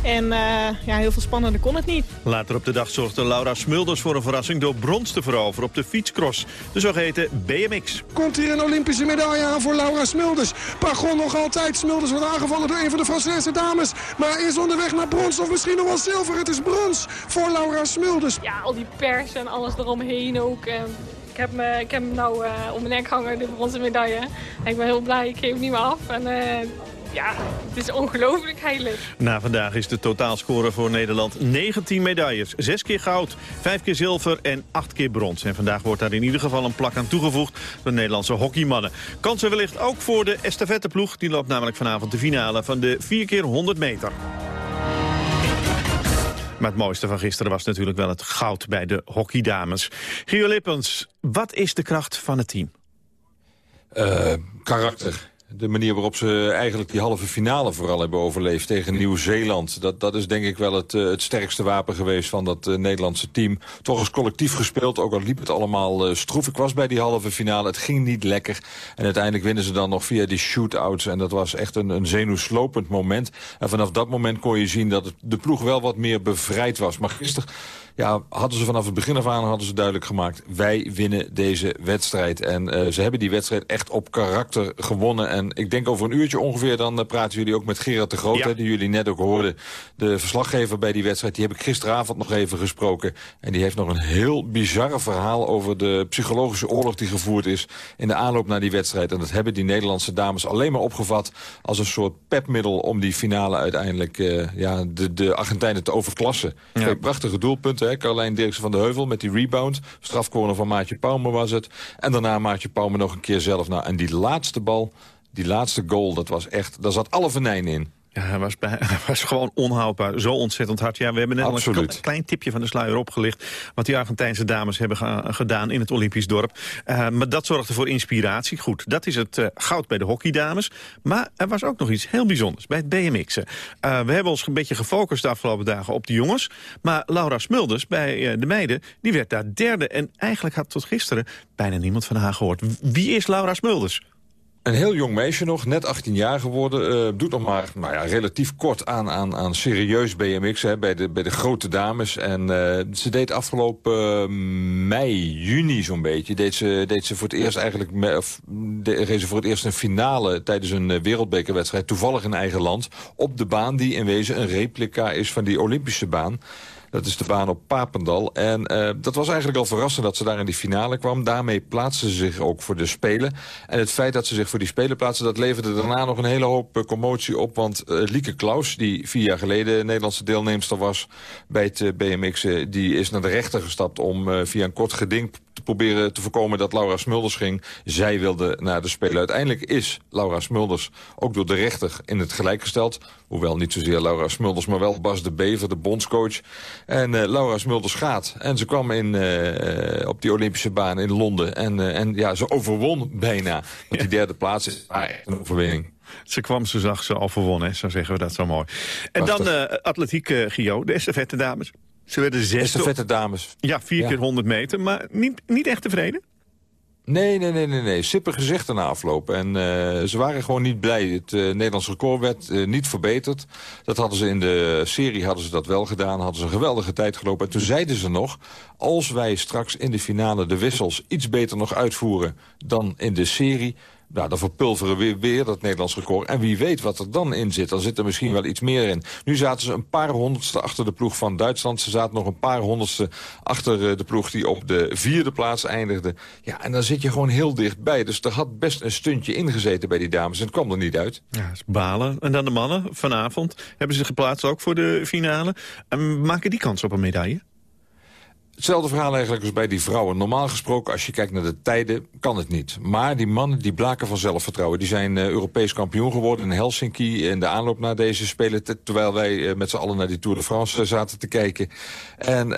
En eh, ja, heel veel spannender kon het niet. Later op de dag zorgde Laura Smulders voor een verrassing door brons te veroveren op de fietscross. De zogeheten BMX. Komt hier een Olympische medaille aan voor Laura Smulders. Pagon nog altijd. Smulders wordt aangevallen door een van de Franse dames. Maar is onderweg naar brons of misschien nog wel zilver. Het is brons voor Laura Smulders. Ja, al die pers en alles eromheen ook. En ik, heb me, ik heb hem nou eh, om mijn nek hangen, de bronzen medaille. En ik ben heel blij, ik geef hem niet meer af. En eh, ja, het is ongelooflijk heilig. Na vandaag is de totaalscore voor Nederland 19 medailles. 6 keer goud, 5 keer zilver en 8 keer brons. En vandaag wordt daar in ieder geval een plak aan toegevoegd... door de Nederlandse hockeymannen. Kansen wellicht ook voor de estafetteploeg. Die loopt namelijk vanavond de finale van de 4 keer 100 meter. Maar het mooiste van gisteren was natuurlijk wel het goud bij de hockeydames. Gio Lippens, wat is de kracht van het team? Eh, karakter. De manier waarop ze eigenlijk die halve finale vooral hebben overleefd tegen Nieuw-Zeeland. Dat, dat is denk ik wel het, eh, het sterkste wapen geweest van dat eh, Nederlandse team. Toch eens collectief gespeeld, ook al liep het allemaal eh, stroef. Ik was bij die halve finale, het ging niet lekker. En uiteindelijk winnen ze dan nog via die shootouts. En dat was echt een, een zenuwslopend moment. En vanaf dat moment kon je zien dat de ploeg wel wat meer bevrijd was. Maar gisteren ja, hadden ze vanaf het begin af aan hadden ze duidelijk gemaakt... wij winnen deze wedstrijd. En eh, ze hebben die wedstrijd echt op karakter gewonnen. En ik denk over een uurtje ongeveer... dan uh, praten jullie ook met Gerard de Groot, hè, die jullie net ook hoorden. De verslaggever bij die wedstrijd, die heb ik gisteravond nog even gesproken. En die heeft nog een heel bizarre verhaal... over de psychologische oorlog die gevoerd is... in de aanloop naar die wedstrijd. En dat hebben die Nederlandse dames alleen maar opgevat... als een soort pepmiddel om die finale uiteindelijk... Uh, ja, de, de Argentijnen te overklassen. Ja. Twee prachtige doelpunten, hè. Carlijn Dirksen van de Heuvel met die rebound. Strafcorner van Maatje Pauwme was het. En daarna Maatje Pauwme nog een keer zelf. Nou, en die laatste bal, die laatste goal, dat was echt... daar zat alle venijn in. Ja, hij was, bij, *laughs* hij was gewoon onhoudbaar. Zo ontzettend hard. Ja, we hebben net al een klein tipje van de sluier opgelicht... wat die Argentijnse dames hebben gedaan in het Olympisch dorp. Uh, maar dat zorgde voor inspiratie. Goed, dat is het uh, goud bij de hockeydames. Maar er was ook nog iets heel bijzonders bij het BMX'en. Uh, we hebben ons een beetje gefocust de afgelopen dagen op de jongens. Maar Laura Smulders bij de meiden, die werd daar derde. En eigenlijk had tot gisteren bijna niemand van haar gehoord. Wie is Laura Smulders? Een heel jong meisje nog, net 18 jaar geworden. Uh, doet nog maar nou ja, relatief kort aan, aan, aan serieus BMX hè, bij, de, bij de grote dames. En uh, ze deed afgelopen uh, mei, juni zo'n beetje... Deed ze, deed ze voor het eerst eigenlijk of, de, ze voor het eerst een finale... tijdens een wereldbekerwedstrijd, toevallig in eigen land... op de baan die in wezen een replica is van die Olympische baan. Dat is de baan op Papendal. En uh, dat was eigenlijk al verrassend dat ze daar in die finale kwam. Daarmee plaatste ze zich ook voor de Spelen. En het feit dat ze zich voor die Spelen plaatste... dat leverde daarna nog een hele hoop uh, commotie op. Want uh, Lieke Klaus, die vier jaar geleden Nederlandse deelnemster was... bij het BMX, die is naar de rechter gestapt... om via een kort geding te proberen te voorkomen dat Laura Smulders ging. Zij wilde naar de Spelen. Uiteindelijk is Laura Smulders ook door de rechter in het gelijk gesteld. Hoewel niet zozeer Laura Smulders, maar wel Bas de Bever, de bondscoach. En uh, Laura Smulders gaat. En ze kwam in, uh, op die Olympische baan in Londen. En, uh, en ja, ze overwon bijna. Want die derde plaats is een overwinning. Ze kwam, ze zag, ze al verwonnen, zo zeggen we dat zo mooi. En Prachtig. dan atletiek, Gio, de estafette dames. Ze werden zesde. Estafette dames. Ja, vier ja. keer 100 meter, maar niet, niet echt tevreden? Nee, nee, nee, nee, nee. Sipper gezegd na afloop. En uh, ze waren gewoon niet blij. Het uh, Nederlands record werd uh, niet verbeterd. Dat hadden ze in de serie hadden ze dat wel gedaan. Hadden ze een geweldige tijd gelopen. En toen zeiden ze nog... als wij straks in de finale de wissels iets beter nog uitvoeren... dan in de serie nou, dan verpulveren we weer dat Nederlands record. En wie weet wat er dan in zit. Dan zit er misschien wel iets meer in. Nu zaten ze een paar honderdste achter de ploeg van Duitsland. Ze zaten nog een paar honderdste achter de ploeg die op de vierde plaats eindigde. Ja, en dan zit je gewoon heel dichtbij. Dus er had best een stuntje ingezeten bij die dames. En het kwam er niet uit. Ja, is balen. En dan de mannen vanavond. Hebben ze geplaatst ook voor de finale. En maken die kans op een medaille? Hetzelfde verhaal eigenlijk als bij die vrouwen. Normaal gesproken, als je kijkt naar de tijden, kan het niet. Maar die mannen die blaken van zelfvertrouwen. Die zijn uh, Europees kampioen geworden in Helsinki... in de aanloop naar deze Spelen... terwijl wij uh, met z'n allen naar die Tour de France uh, zaten te kijken. En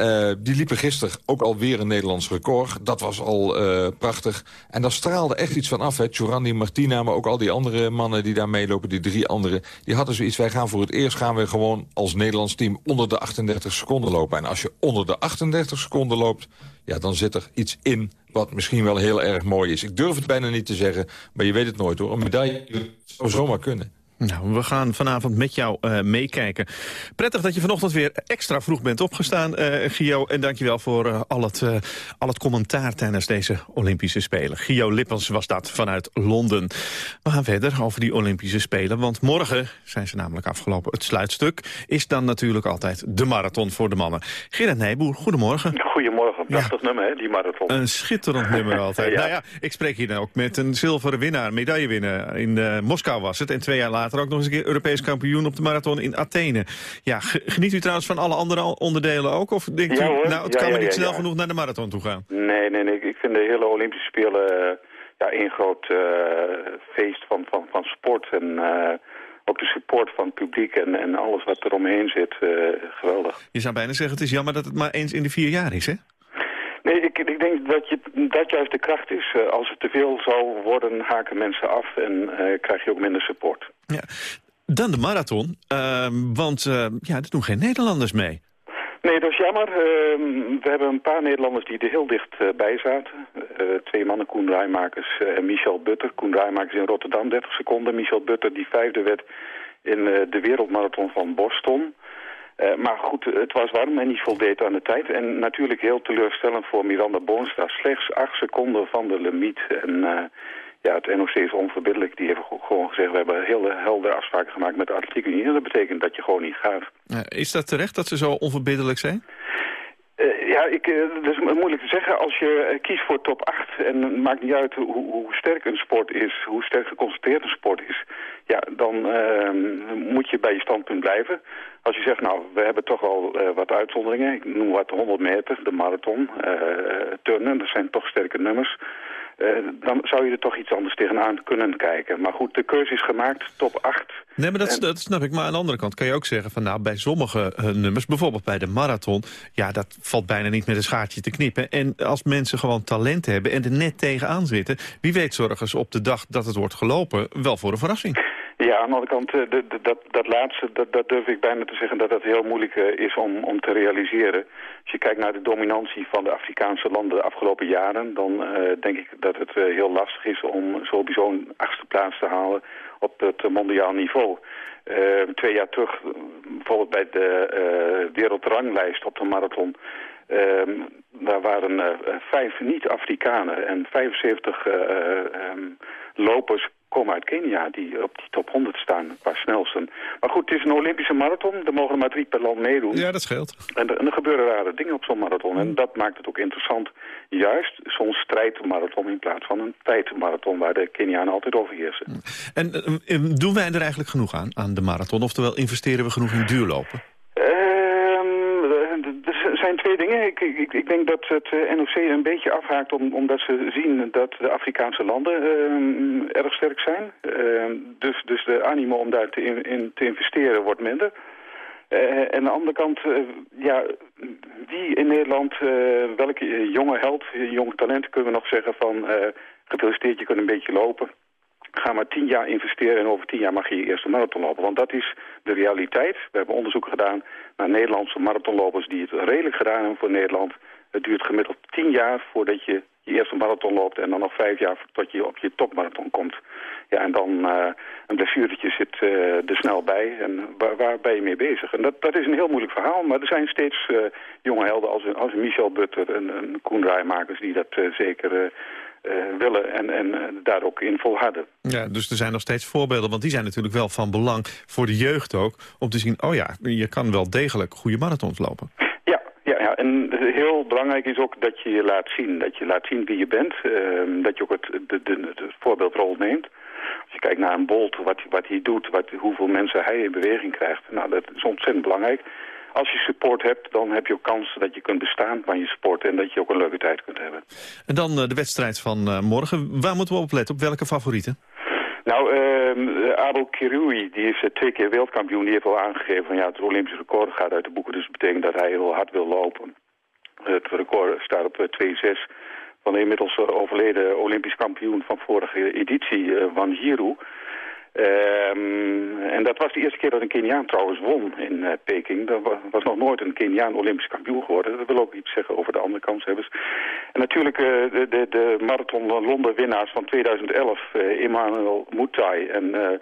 die liepen gisteren ook alweer een Nederlands record. Dat was al prachtig. En daar straalde echt iets van af. Giovanni Martina, maar ook al die andere mannen die daar meelopen... die drie anderen, die hadden zoiets... wij gaan voor het eerst gaan we gewoon als Nederlands team... onder de 38 seconden lopen. En als je onder de 38 seconden loopt... ja, dan zit er iets in wat misschien wel heel erg mooi is. Ik durf het bijna niet te zeggen, maar je weet het nooit hoor. Een medaille zou zomaar kunnen. Nou, we gaan vanavond met jou uh, meekijken. Prettig dat je vanochtend weer extra vroeg bent opgestaan, uh, Gio. En dankjewel voor uh, al, het, al het commentaar tijdens deze Olympische Spelen. Gio Lippens was dat vanuit Londen. We gaan verder over die Olympische Spelen, want morgen zijn ze namelijk afgelopen. Het sluitstuk is dan natuurlijk altijd de marathon voor de mannen. Gerard Nijboer, goedemorgen. Goedemorgen, prachtig ja. nummer hè, die marathon. Een schitterend nummer altijd. *laughs* ja. Nou ja, ik spreek hier dan ook met een zilveren winnaar, medaillewinnaar. In Moskou was het en twee jaar later later ook nog eens een keer Europees kampioen op de marathon in Athene. Ja, geniet u trouwens van alle andere onderdelen ook? Of denkt ja, u, nou, het ja, kan ja, me niet snel genoeg naar de marathon toe gaan? Nee, nee, nee. Ik vind de hele Olympische Spelen uh, ja, één groot uh, feest van, van, van sport. En uh, ook de support van het publiek en, en alles wat er omheen zit. geweldig. Je zou bijna zeggen, het is jammer dat het maar eens in de vier jaar is, hè? Nee, ik, ik denk dat je, dat juist de kracht is. Uh, als het te veel zou worden, haken mensen af en uh, krijg je ook minder support. Ja. Dan de marathon, uh, want ja, er doen geen Nederlanders mee. Nee, dat is jammer. Ehm, we hebben een paar Nederlanders die er heel dicht bij zaten. twee mannen, Koen Rijmakers en Michel Butter. Koen Rijmakers in Rotterdam, 30 seconden. Michel Butter die vijfde werd in de wereldmarathon van Boston. Eh, maar goed, het was warm en niet voldeed aan de tijd. En natuurlijk heel teleurstellend voor Miranda Boonstra. Slechts acht seconden van de limiet. En eh, ja, het NOC is onverbiddelijk. Die heeft gewoon gezegd, we hebben hele heldere afspraken gemaakt met de atletiek unie. Dat betekent dat je gewoon niet gaat. is dat terecht dat ze zo onverbiddelijk zijn? Uh, ja, ik, uh, dat is moeilijk te zeggen. Als je uh, kiest voor top 8, en het maakt niet uit hoe, hoe, sterk een sport is, hoe sterk geconcentreerd een sport is, ja, dan ehm, moet je bij je standpunt blijven. Als je zegt, nou, we hebben toch al wat uitzonderingen, ik noem wat 100 meter, de marathon, turnen, dat zijn toch sterke nummers. Uh, dan zou je er toch iets anders tegenaan kunnen kijken. Maar goed, de keuze is gemaakt, top 8. Nee, maar dat, en... dat, snap ik. Maar aan de andere kant kan je ook zeggen... van nou, bij sommige uh, nummers, bijvoorbeeld bij de marathon... ja, dat valt bijna niet met een schaartje te knippen. En als mensen gewoon talent hebben en er net tegenaan zitten... wie weet zorgen ze op de dag dat het wordt gelopen wel voor een verrassing. Ja, aan de andere kant, de, de, dat, dat laatste, dat, dat durf ik bijna te zeggen dat dat heel moeilijk uh, is om, om te realiseren. Als je kijkt naar de dominantie van de Afrikaanse landen de afgelopen jaren, dan uh, denk ik dat het heel lastig is om sowieso een achtste plaats te halen op het mondiaal niveau. twee jaar terug, bijvoorbeeld bij de wereldranglijst op de marathon, daar waren vijf niet-Afrikanen en 75 um, lopers komen uit Kenia die op die top 100 staan qua snelsten. Maar goed, het is een Olympische marathon. Er mogen er maar drie per land meedoen. Ja, dat scheelt. En er, en er gebeuren rare dingen op zo'n marathon. En dat maakt het ook interessant. Juist zo'n strijdmarathon in plaats van een tijdmarathon... waar de Kenianen altijd overheersen. En uh, doen wij er eigenlijk genoeg aan, aan de marathon? Oftewel, investeren we genoeg in duurlopen? Dingen. Ik, ik, ik, denk dat het NOC een beetje afhaakt om, omdat ze zien dat de Afrikaanse landen uh, erg sterk zijn. Uh, dus, dus de animo om daar te, in, te investeren wordt minder. Uh, en aan de andere kant, ja, wie in Nederland, welke jonge held, jong talent kunnen we nog zeggen van gefeliciteerd, je kunt een beetje lopen ga maar tien jaar investeren en over tien jaar mag je je eerste marathon lopen. Want dat is de realiteit. We hebben onderzoeken gedaan naar Nederlandse marathonlopers die het redelijk gedaan hebben voor Nederland. Het duurt gemiddeld tien jaar voordat je je eerste marathon loopt en dan nog vijf jaar tot je op je topmarathon komt. Ja, en dan uh, een blessuretje zit uh, er snel bij. En waar, waar, ben je mee bezig? En dat, dat is een heel moeilijk verhaal, maar er zijn steeds uh, jonge helden als, als Michel Butter en, en Koen die dat zeker willen en, en daar ook in volharden. Ja, dus er zijn nog steeds voorbeelden, want die zijn natuurlijk wel van belang voor de jeugd ook, om te zien, oh ja, je kan wel degelijk goede marathons lopen. Ja, ja, ja. en heel belangrijk is ook dat je je laat zien, dat je laat zien wie je bent, uh, dat je ook het, de, de, de voorbeeldrol neemt. Als je kijkt naar een Bolt, wat, wat hij doet, wat, hoeveel mensen hij in beweging krijgt, nou, dat is ontzettend belangrijk als je support hebt, dan heb je ook kans dat je kunt bestaan van je sport... en dat je ook een leuke tijd kunt hebben. En dan uh, de wedstrijd van uh, morgen. Waar moeten we op letten? Op welke favorieten? Nou, uh, Abel Kirui, die is twee keer wereldkampioen. Die heeft al aangegeven van ja, het Olympische record gaat uit de boeken. Dus dat betekent dat hij heel hard wil lopen. Het record staat op 2,6 van de inmiddels overleden Olympisch kampioen van vorige editie, Van Giru. Um, en dat was de eerste keer dat een Keniaan trouwens won in uh, Peking. Er was nog nooit een Keniaan Olympisch kampioen geworden. Dat wil ook iets zeggen over de andere kanshebbers. En natuurlijk uh, de, de, de marathon Londen winnaars van 2011, uh, Emmanuel Mutai en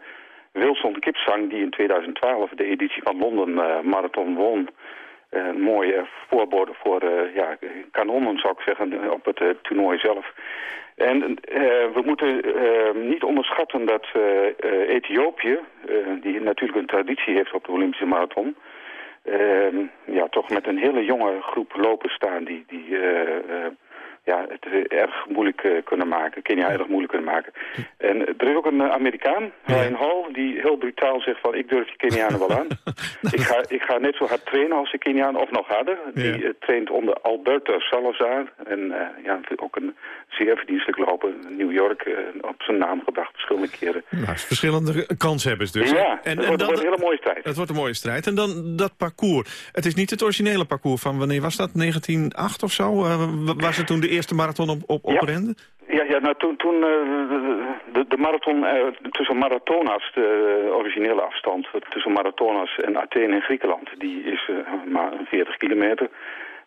Wilson Kipsang... die in 2012 de editie van Londen marathon won mooie voorbode voor uh, ja, kanonnen, zou ik zeggen, op het uh, toernooi zelf. En we moeten niet onderschatten dat Ethiopië, die natuurlijk een traditie heeft op de Olympische marathon... ja, toch met een hele jonge groep lopers staan die, die ja, het erg moeilijk uh, kunnen maken. Kenia erg moeilijk kunnen maken. En er is ook een Amerikaan, Ryan Hall, die heel brutaal zegt van ik durf die Kenianen wel aan. *laughs* ik, ga, ik ga net zo hard trainen als de Kenianen, of nog harder. Die uh, traint onder Alberto Salazar. En uh, ja, ook een zeer verdienstelijk loper New York op zijn naam gebracht verschillende keren. Nou, verschillende kanshebbers dus. Ja, en, het, wordt, een hele mooie strijd. Het wordt een mooie strijd. En dan dat parcours. Het is niet het originele parcours van wanneer was dat? 1908 of zo? was het toen de eerste marathon op, op, op ja. rende? Ja, ja nou, toen, toen uh, de, de marathon uh, tussen Marathonas, de originele afstand tussen Marathonas en Athene in Griekenland, die is uh, maar 40 kilometer.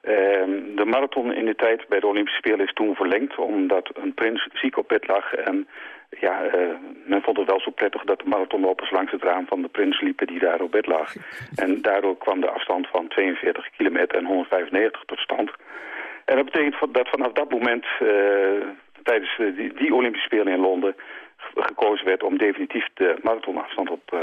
Ehm, de marathon in de tijd bij de Olympische Spelen is toen verlengd... omdat een prins ziek op bed lag. En ja, eh, men vond het wel zo prettig dat de marathonlopers langs het raam van de prins liepen die daar op bed lag. En daardoor kwam de afstand van 42 kilometer en 195 tot stand. En dat betekent dat vanaf dat moment, uh, tijdens die, die, Olympische Spelen in Londen, gekozen werd om definitief de marathonafstand op uh,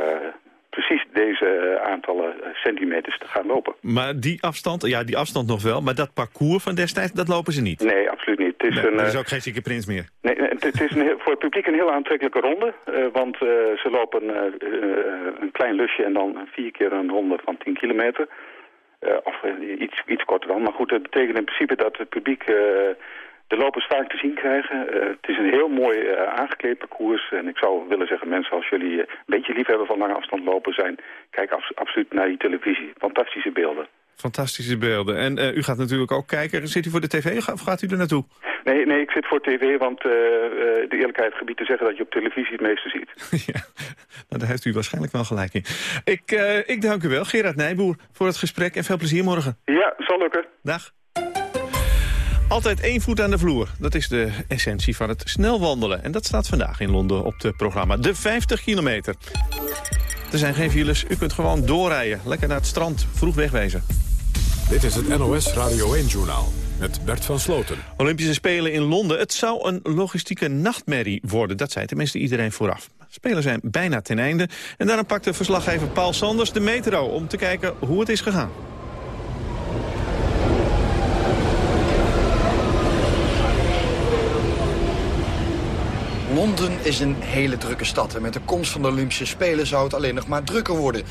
precies deze eh, aantallen eh, centimeters te gaan lopen. Maar die afstand, ja die afstand nog wel, maar dat parcours van destijds, dat lopen ze niet? Nee, absoluut niet. Het is, nee, een, er is ook geen zieke prins meer. Nee, het is een, voor het publiek een heel aantrekkelijke ronde. Uh, want uh, ze lopen uh, een klein lusje en dan vier keer een ronde van 10 kilometer. Of iets, iets korter dan. Maar goed, dat betekent in principe dat het publiek de lopers vaak te zien krijgen. Het is een heel mooi uh, aangekleed parcours. En ik zou willen zeggen, mensen als jullie een beetje liefhebber van lange afstand lopen zijn... kijk absoluut naar die televisie. Fantastische beelden. Fantastische beelden. En u gaat natuurlijk ook kijken. Zit u voor de tv of gaat u er naartoe? Nee, nee ik zit voor tv, want de eerlijkheid gebied te zeggen dat je op televisie het meeste ziet. *laughs* ja, nou, daar heeft u waarschijnlijk wel gelijk in. Ik, ik dank u wel, Gerard Nijboer, voor het gesprek en veel plezier morgen. Ja, zal lukken. Dag. Altijd één voet aan de vloer. Dat is de essentie van het snel wandelen. En dat staat vandaag in Londen op het programma. De 50 kilometer. Er zijn geen files. U kunt gewoon doorrijden. Lekker naar het strand. Vroeg wegwezen. Dit is het NOS Radio 1-journaal. Met Bert van Sloten. Olympische Spelen in Londen. Het zou een logistieke nachtmerrie worden. Dat zei tenminste iedereen vooraf. Spelen zijn bijna ten einde. En daarom pakte verslaggever Paul Sanders de metro... om te kijken hoe het is gegaan. Londen is een hele drukke stad. En met de komst van de Olympische Spelen zou het alleen nog maar drukker worden.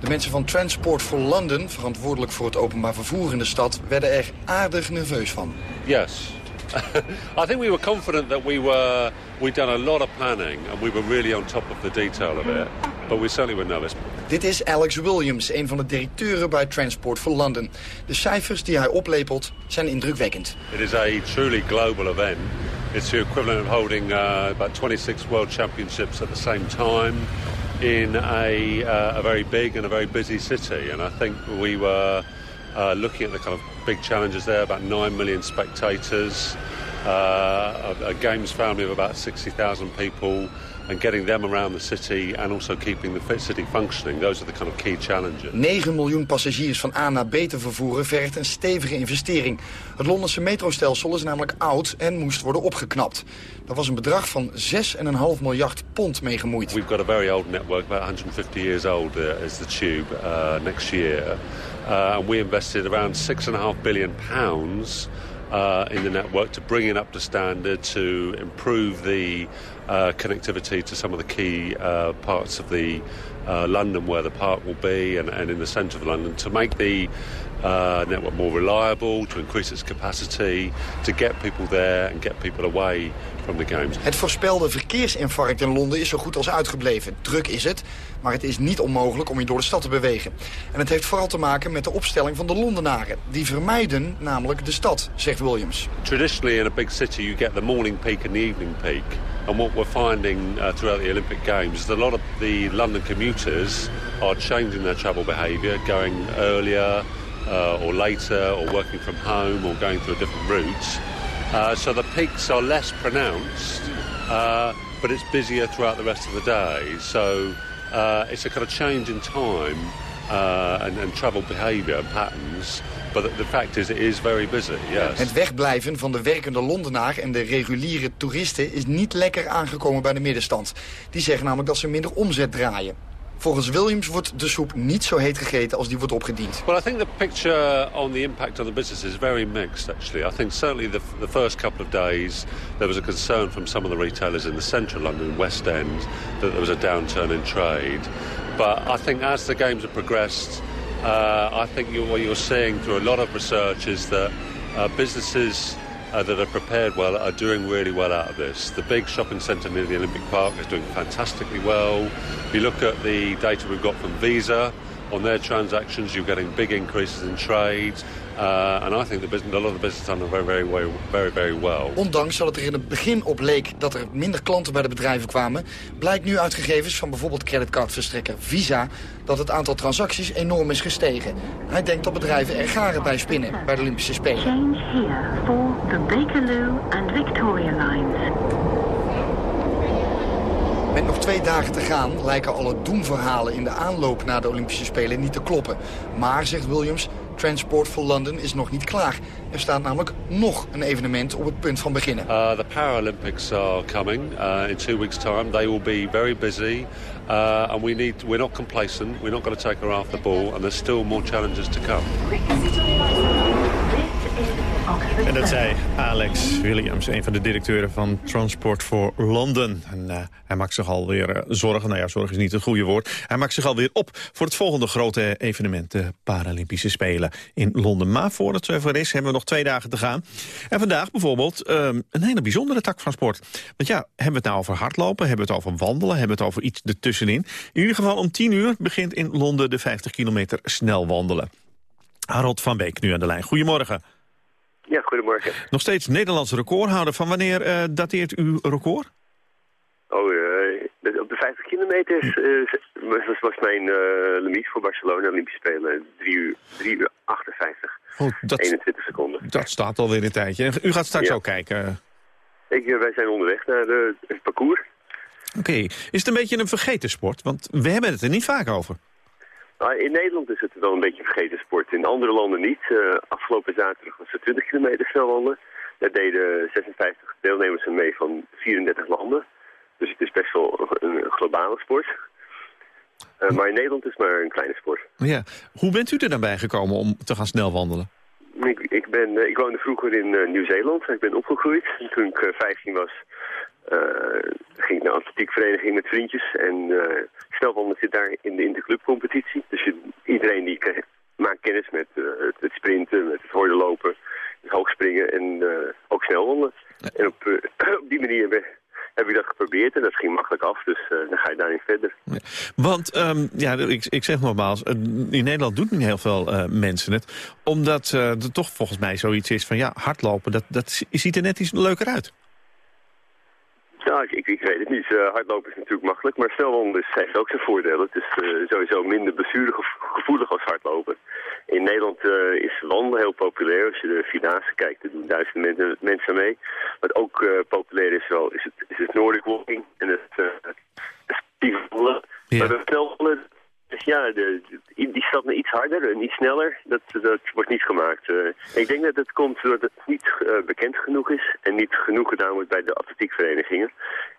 De mensen van Transport for London, verantwoordelijk voor het openbaar vervoer in de stad... werden er aardig nerveus van. Yes. *laughs* I think we were confident that we were we'd done a lot of planning and we were really on top of the detail of it. But we certainly were nervous. Dit is Alex Williams, een van de directeuren bij Transport for London. De cijfers die hij oplepelt zijn indrukwekkend. It is a truly global event. It's the equivalent of holding uh, about 26 world championships at the same time in a, uh, a very big and a very busy city. And I think we were uh, looking at the kind of big challenges there, about 9 million spectators, uh, a, a games family of about 60,000 people, and getting them around the city and also keeping the city functioning. Those are the kind of key challenges. 9 miljoen passagiers van A naar B te vervoeren vergt een stevige investering. Het Londense metrostelsel is namelijk oud en moest worden opgeknapt. Daar was een bedrag van 6,5 miljard pond mee gemoeid. We've got a very old network, about 150 years old uh, is the tube uh, next year. Uh, and we invested around 6.5 billion pounds uh, in the network to bring it up to standard, to improve the uh, connectivity to some of the key uh, parts of the uh, London where the park will be and, and in the centre of London to make the uh, network more reliable, to increase its capacity, to get people there and get people away from the games. Het voorspelde verkeersinfarct in Londen is zo goed als uitgebleven. Druk is het, maar het is niet onmogelijk om je door de stad te bewegen. En het heeft vooral te maken met de opstelling van de Londenaren. Die vermijden namelijk de stad, zegt Williams. Traditionally in a big city you get the morning peak and the evening peak. And what we're finding uh, throughout the Olympic Games is that a lot of the London commuters are changing their travel behaviour, going earlier uh, or later, or working from home, or going through a different route. Uh, so the peaks are less pronounced, uh, but it's busier throughout the rest of the day. So uh, it's a kind of change in time uh, and, and travel behaviour and patterns. But the fact is, it is very busy, yes. Het wegblijven van de werkende Londenaar en de reguliere toeristen is niet lekker aangekomen bij de middenstand. Die zeggen namelijk dat ze minder omzet draaien. Volgens Williams wordt de soep niet zo heet gegeten als die wordt opgediend. Well, I think the picture on the impact on the business is very mixed, actually. I think certainly the, the first couple of days there was a concern from some of the retailers in the central London West End that there was a downturn in trade. But I think as the games have progressed, uh, I think you, what you're seeing through a lot of research is that uh, businesses uh, that are prepared well are doing really well out of this. The big shopping centre near the Olympic Park is doing fantastically well. If you look at the data we've got from Visa on their transactions, you're getting big increases in trade. Uh, and I think the business, a lot of the business done very, very, very, very, very well. Ondanks dat het er in het begin op leek dat er minder klanten bij de bedrijven kwamen... blijkt nu uit gegevens van bijvoorbeeld creditcardverstrekker Visa... dat het aantal transacties enorm is gestegen. Hij denkt dat bedrijven er garen bij spinnen bij de Olympische Spelen. Change here for the Bakerloo and Victoria lines. Met nog twee dagen te gaan lijken alle doemverhalen in de aanloop naar de Olympische Spelen niet te kloppen. Maar, zegt Williams, Transport for London is nog niet klaar. Er staat namelijk nog een evenement op het punt van beginnen. Uh, the Paralympics are coming uh, in two weeks' time. They will be very busy. Uh, and we need, we're not complacent. We're not going to take our off the ball. And there's still more challenges to come. En dat zei Alex Williams, een van de directeuren van Transport for London. En uh, hij maakt zich alweer uh, zorgen, nou ja, zorg is niet het goede woord. Hij maakt zich alweer op voor het volgende grote evenement, de Paralympische Spelen in Londen. Maar voordat het zover is, hebben we nog twee dagen te gaan. En vandaag bijvoorbeeld um, een hele bijzondere tak van sport. Want ja, hebben we het nou over hardlopen, hebben we het over wandelen, hebben we het over iets ertussenin. In ieder geval om 10 uur begint in Londen de 50 kilometer snel wandelen. Harold van Beek nu aan de lijn. Goedemorgen. Ja, goedemorgen. Nog steeds Nederlands recordhouder. Van wanneer uh, dateert uw record? Oh, uh, op de 50 kilometer uh, was, was mijn limiet voor Barcelona Olympische Spelen 3 uur, 3 uur 58, oh, dat, 21 seconden. Dat staat alweer een tijdje. En u gaat straks ja. ook kijken? Ik, wij zijn onderweg naar de, het parcours. Oké. Okay. Is het een beetje een vergeten sport? Want we hebben het er niet vaak over. Nou, in Nederland is het wel een beetje een vergeten sport. In andere landen niet. Uh, afgelopen zaterdag was er 20 kilometer snelwandelen. Daar deden 56 deelnemers mee van 34 landen. Dus het is best wel een, globale sport. Uh, maar in Nederland is het maar een kleine sport. Ja. Hoe bent u er dan bij gekomen om te gaan snelwandelen? Ik, ik, ben, uh, ik woonde vroeger in uh, Nieuw-Zeeland. Ik ben opgegroeid. En toen ik 15 was, ging ik naar atletiekvereniging met vriendjes. En snelwandelen zit daar in de interclubcompetitie. Dus je, iedereen die maakt kennis met het, het, sprinten, met het hordenlopen, het hoogspringen en ook snelwandelen. En op, *clears throat* die manier heb ik dat geprobeerd en dat ging makkelijk af. Dus dan ga je daarin verder. Want, um, ja, ik, ik zeg nogmaals, in Nederland doen niet heel veel mensen het. Omdat er toch volgens mij zoiets is van, ja, hardlopen, dat, dat ziet er net iets leuker uit. Ja, ik, ik, weet het niet. hardlopen is natuurlijk makkelijk, maar snelwandelen heeft ook zijn voordelen. Het is sowieso minder blessuregevoelig als hardlopen. In Nederland uh, is wandelen heel populair. Als je de Vierdaagse kijkt, er doen duizenden mensen mee. Wat ook populair is wel, is het, is het Nordic walking en het wandelen. Ja. Maar de snelwandelen, dus ja, de, die staat iets harder en iets sneller. Dat, dat wordt niet gemaakt. Uh, ik denk dat het komt doordat het niet uh, bekend genoeg is en niet genoeg gedaan wordt bij de atletiekverenigingen.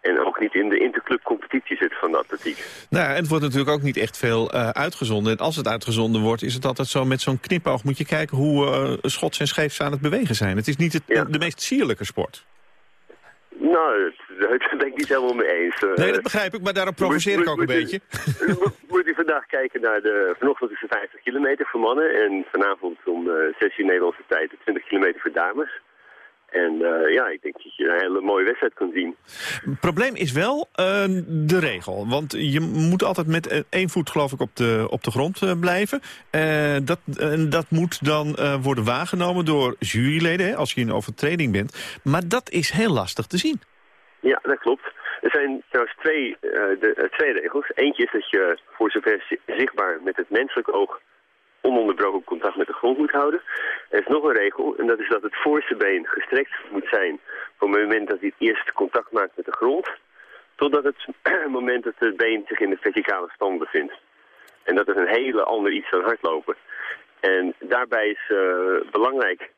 En ook niet in de interclubcompetitie zit van de atletiek. Nou, en het wordt natuurlijk ook niet echt veel uh, uitgezonden. En als het uitgezonden wordt, is het altijd zo met zo'n knipoog. Moet je kijken hoe schots en scheefs aan het bewegen zijn. Het is niet het, ja. de meest sierlijke sport. Nou, daar ben ik niet helemaal mee eens. Nee, dat begrijp ik, maar daarom provoceer moet, ik ook moet, een beetje. Moet u vandaag kijken naar de... Vanochtend is het 50 kilometer voor mannen en vanavond om uh, 6 uur Nederlandse tijd 20 kilometer voor dames. En uh, ja, ik denk dat je een hele mooie wedstrijd kan zien. Het probleem is wel uh, de regel. Want je moet altijd met één voet geloof ik op de, op de grond uh, blijven. dat, dat moet dan worden waargenomen door juryleden hè, als je in overtreding bent. Maar dat is heel lastig te zien. Ja, dat klopt. Er zijn trouwens twee, de, twee regels. Eentje is dat je voor zover zichtbaar met het menselijk oog ononderbroken contact met de grond moet houden. Er is nog een regel en dat is dat het voorste been gestrekt moet zijn op het moment dat hij het eerst contact maakt met de grond, totdat het *clears throat* moment dat het been zich in de verticale stand bevindt. En dat is een hele ander iets dan hardlopen. En daarbij is uh, belangrijk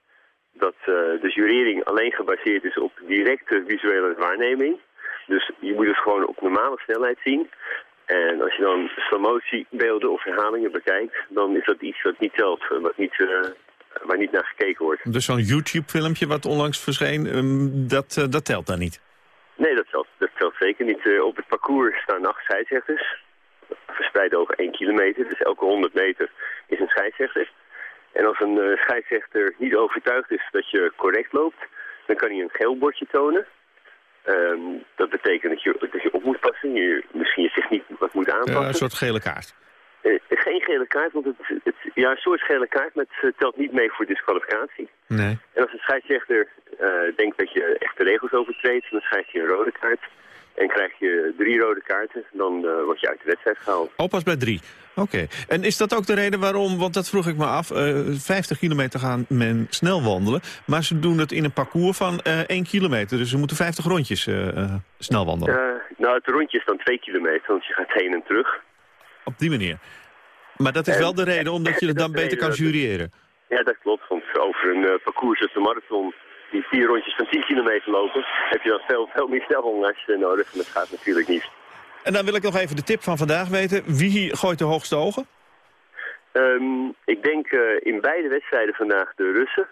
dat uh, de jurering alleen gebaseerd is op directe visuele waarneming. Dus je moet het gewoon op normale snelheid zien. En als je dan slow-motie-beelden of herhalingen bekijkt, dan is dat iets wat niet telt, wat niet, uh, waar niet naar gekeken wordt. Dus zo'n YouTube-filmpje wat onlangs verscheen, um, dat, uh, dat telt dan niet? Nee, dat telt, dat telt zeker niet. Uh, op het parcours staan acht scheidsrechters, verspreid over één kilometer. Dus elke 100 meter is een scheidsrechter. En als een scheidsrechter niet overtuigd is dat je correct loopt, dan kan hij een geel bordje tonen. Um, dat betekent dat je, dat je op moet passen, je misschien je zich niet wat moet aanpassen. Ja, een soort gele kaart. Eh, geen gele kaart, want het, het, ja, een soort gele kaart, maar het eh, telt niet mee voor disqualificatie. Nee. En als een scheidsrechter eh, denkt dat je echt de regels overtreedt, dan schrijf je een rode kaart. En krijg je drie rode kaarten, dan eh, word je uit de wedstrijd gehaald. Oh, pas bij drie. Oké. En is dat ook de reden waarom, want dat vroeg ik me af... eh 50 kilometer gaan men snel wandelen... maar ze doen het in een parcours van eh 1 kilometer. Dus ze moeten 50 rondjes snel wandelen. Nou, het rondje is dan twee kilometer, want je gaat heen en terug. Op die manier. Maar dat is En- wel de reden, omdat je *laughs* het dan is beter kan jureren. Ja, dat klopt. Want over een parcours als de marathon, die vier rondjes van 10 kilometer lopen, heb je dan veel, veel meer snelwandelaars eh, nodig. En dat gaat natuurlijk niet. En dan wil ik nog even de tip van vandaag weten. Wie gooit de hoogste ogen? Ehm, ik denk eh, in beide wedstrijden vandaag de Russen.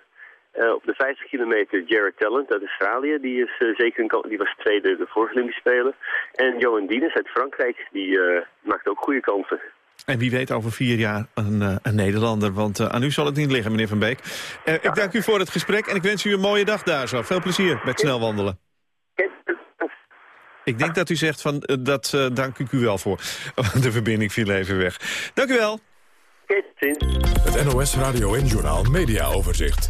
Eh, op de 50 kilometer Jared Talent uit Australië, die, is, eh, zeker een, die was tweede de vorige Olympische Spelen. En Johan Dienes uit Frankrijk, die maakt ook goede kansen. En wie weet over vier jaar een, eh, een Nederlander. Want eh, aan u zal het niet liggen, meneer Van Beek. Eh, Ik dank u voor het gesprek en ik wens u een mooie dag daar zo. Veel plezier met snel wandelen. Ik denk dat u zegt van, dat eh, dank ik u wel voor. *laughs* De verbinding viel even weg. Dank u wel. Het NOS Radio en Journaal Media Overzicht.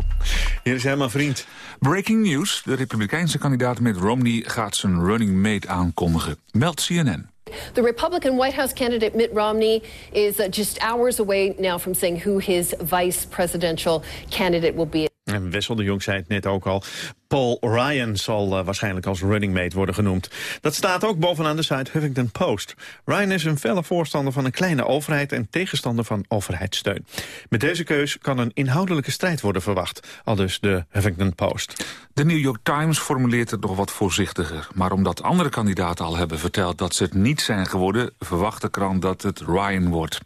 Hier is helemaal vriend. Breaking news. De republikeinse kandidaat Mitt Romney gaat zijn running mate aankondigen. Meldt CNN. The Republican White House candidate Mitt Romney is uh, just hours away now from saying who his vice presidential candidate will be. En Wessel de Jong zei het net ook al. Paul Ryan zal eh, waarschijnlijk als running mate worden genoemd. Dat staat ook bovenaan de site Huffington Post. Ryan is een felle voorstander van een kleine overheid... en tegenstander van overheidssteun. Met deze keus kan een inhoudelijke strijd worden verwacht. Al dus de Huffington Post. De New York Times formuleert het nog wat voorzichtiger. Maar omdat andere kandidaten al hebben verteld dat ze het niet zijn geworden... verwacht de krant dat het Ryan wordt.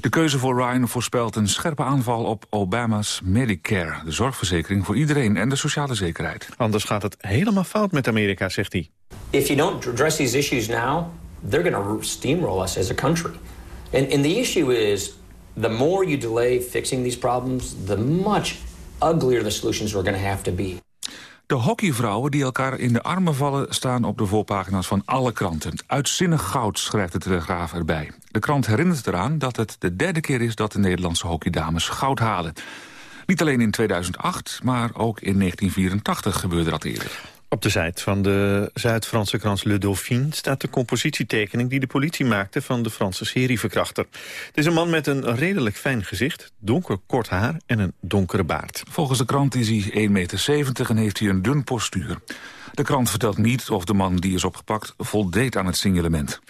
De keuze voor Ryan voorspelt een scherpe aanval op Obama's Medicare... de zorgverzekering voor iedereen en de sociale zekerheid. Anders gaat het helemaal fout met Amerika, zegt hij. If you don't address these issues now, they're going to steamroll us as a country. And, and the issue is, the more you delay fixing these problems, the much uglier the solutions are going to have to be. De hockeyvrouwen die elkaar in de armen vallen... staan op de voorpagina's van alle kranten. Uitzinnig goud, schrijft de Telegraaf erbij. De krant herinnert eraan dat het de derde keer is... dat de Nederlandse hockeydames goud halen. Niet alleen in 2008, maar ook in 1984 gebeurde dat eerder. Op de site van de Zuid-Franse krant Le Dauphine staat de compositietekening die de politie maakte van de Franse serieverkrachter. Het is een man met een redelijk fijn gezicht, donker kort haar en een donkere baard. Volgens de krant is hij 1,70 meter en heeft hij een dun postuur. De krant vertelt niet of de man die is opgepakt voldeed aan het signalement.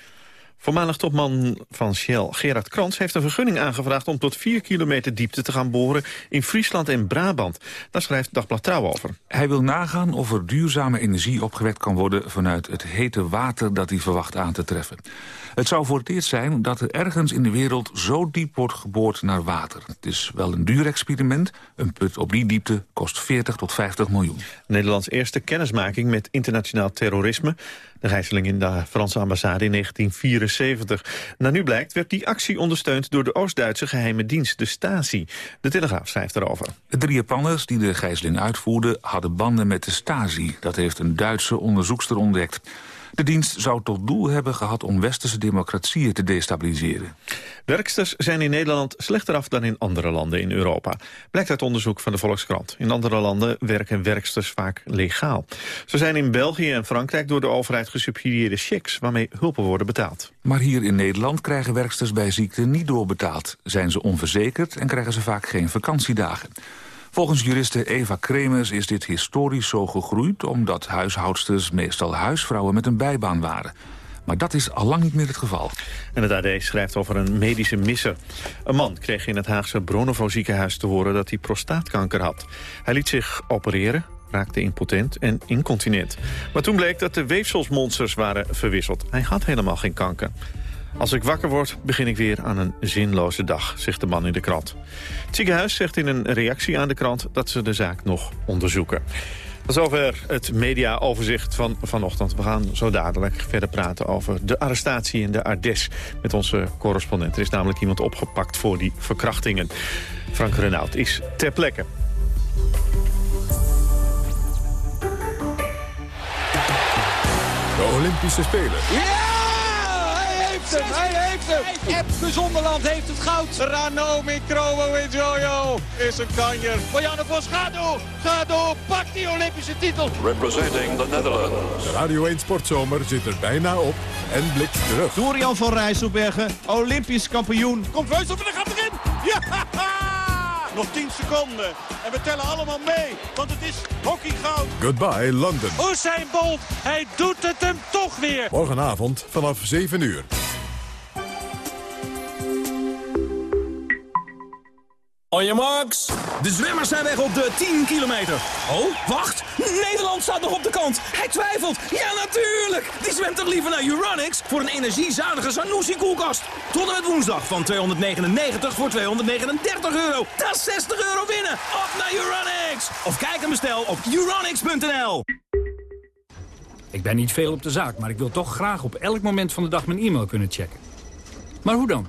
Voormalig topman van Shell, Gerard Krans, heeft een vergunning aangevraagd om tot 4 kilometer diepte te gaan boren in Friesland en Brabant. Daar schrijft Dagblad Trouw over. Hij wil nagaan of er duurzame energie opgewekt kan worden vanuit het hete water dat hij verwacht aan te treffen. Het zou voor het eerst zijn dat er ergens in de wereld zo diep wordt geboord naar water. Het is wel een duur experiment. Een put op die diepte kost 40 tot 50 miljoen. Nederlands eerste kennismaking met internationaal terrorisme. De gijzeling in de Franse ambassade in 1974. Nou, nu blijkt werd die actie ondersteund door de Oost-Duitse geheime dienst, de Stasi. De Telegraaf schrijft erover. De drie Japanners die de gijzeling uitvoerden hadden banden met de Stasi. Dat heeft een Duitse onderzoekster ontdekt. De dienst zou tot doel hebben gehad om westerse democratieën te destabiliseren. Werksters zijn in Nederland slechter af dan in andere landen in Europa. Blijkt uit onderzoek van de Volkskrant. In andere landen werken werksters vaak legaal. Zo zijn in België en Frankrijk door de overheid gesubsidieerde checks... waarmee hulpen worden betaald. Maar hier in Nederland krijgen werksters bij ziekte niet doorbetaald. Zijn ze onverzekerd en krijgen ze vaak geen vakantiedagen. Volgens juriste Eva Kremers is dit historisch zo gegroeid... omdat huishoudsters meestal huisvrouwen met een bijbaan waren. Maar dat is al lang niet meer het geval. En het AD schrijft over een medische misser. Een man kreeg in het Haagse Bronnevo ziekenhuis te horen dat hij prostaatkanker had. Hij liet zich opereren, raakte impotent en incontinent. Maar toen bleek dat de weefselsmonsters waren verwisseld. Hij had helemaal geen kanker. Als ik wakker word, begin ik weer aan een zinloze dag, zegt de man in de krant. Het ziekenhuis zegt in een reactie aan de krant dat ze de zaak nog onderzoeken. Tot zover het mediaoverzicht van vanochtend. We gaan zo dadelijk verder praten over de arrestatie in de Ardèche... met onze correspondent. Er is namelijk iemand opgepakt voor die verkrachtingen. Frank Renaud is ter plekke. De Olympische Spelen. Hem, hij heeft hem. Epke Zonderland heeft het goud. Ranomi Kromowidjojo is een kanjer. Marianne Vos, ga door, ga door, pak die Olympische titel. Representing the Netherlands. De Radio 1 Sportzomer zit er bijna op en blikt terug. Dorian van Rijsselbergen, Olympisch kampioen. Komt op en hij gaat erin. Ja! *laughs* Nog 10 seconden. En we tellen allemaal mee, want het is hockeygoud. Goodbye London. Usain Bolt, hij doet het hem toch weer. Morgenavond vanaf 7 uur. On your marks. De zwemmers zijn weg op de 10 kilometer. Oh, wacht. Nederland staat nog op de kant. Hij twijfelt. Ja, natuurlijk. Die zwemt toch liever naar Uranix voor een energiezuinige Sanusi-koelkast. Tot en met woensdag van 299 voor 239 euro. Dat is 60 euro winnen. Op naar Uranix. Of kijk en bestel op uranix.nl. Ik ben niet veel op de zaak, maar ik wil toch graag op elk moment van de dag mijn e-mail kunnen checken. Maar hoe dan?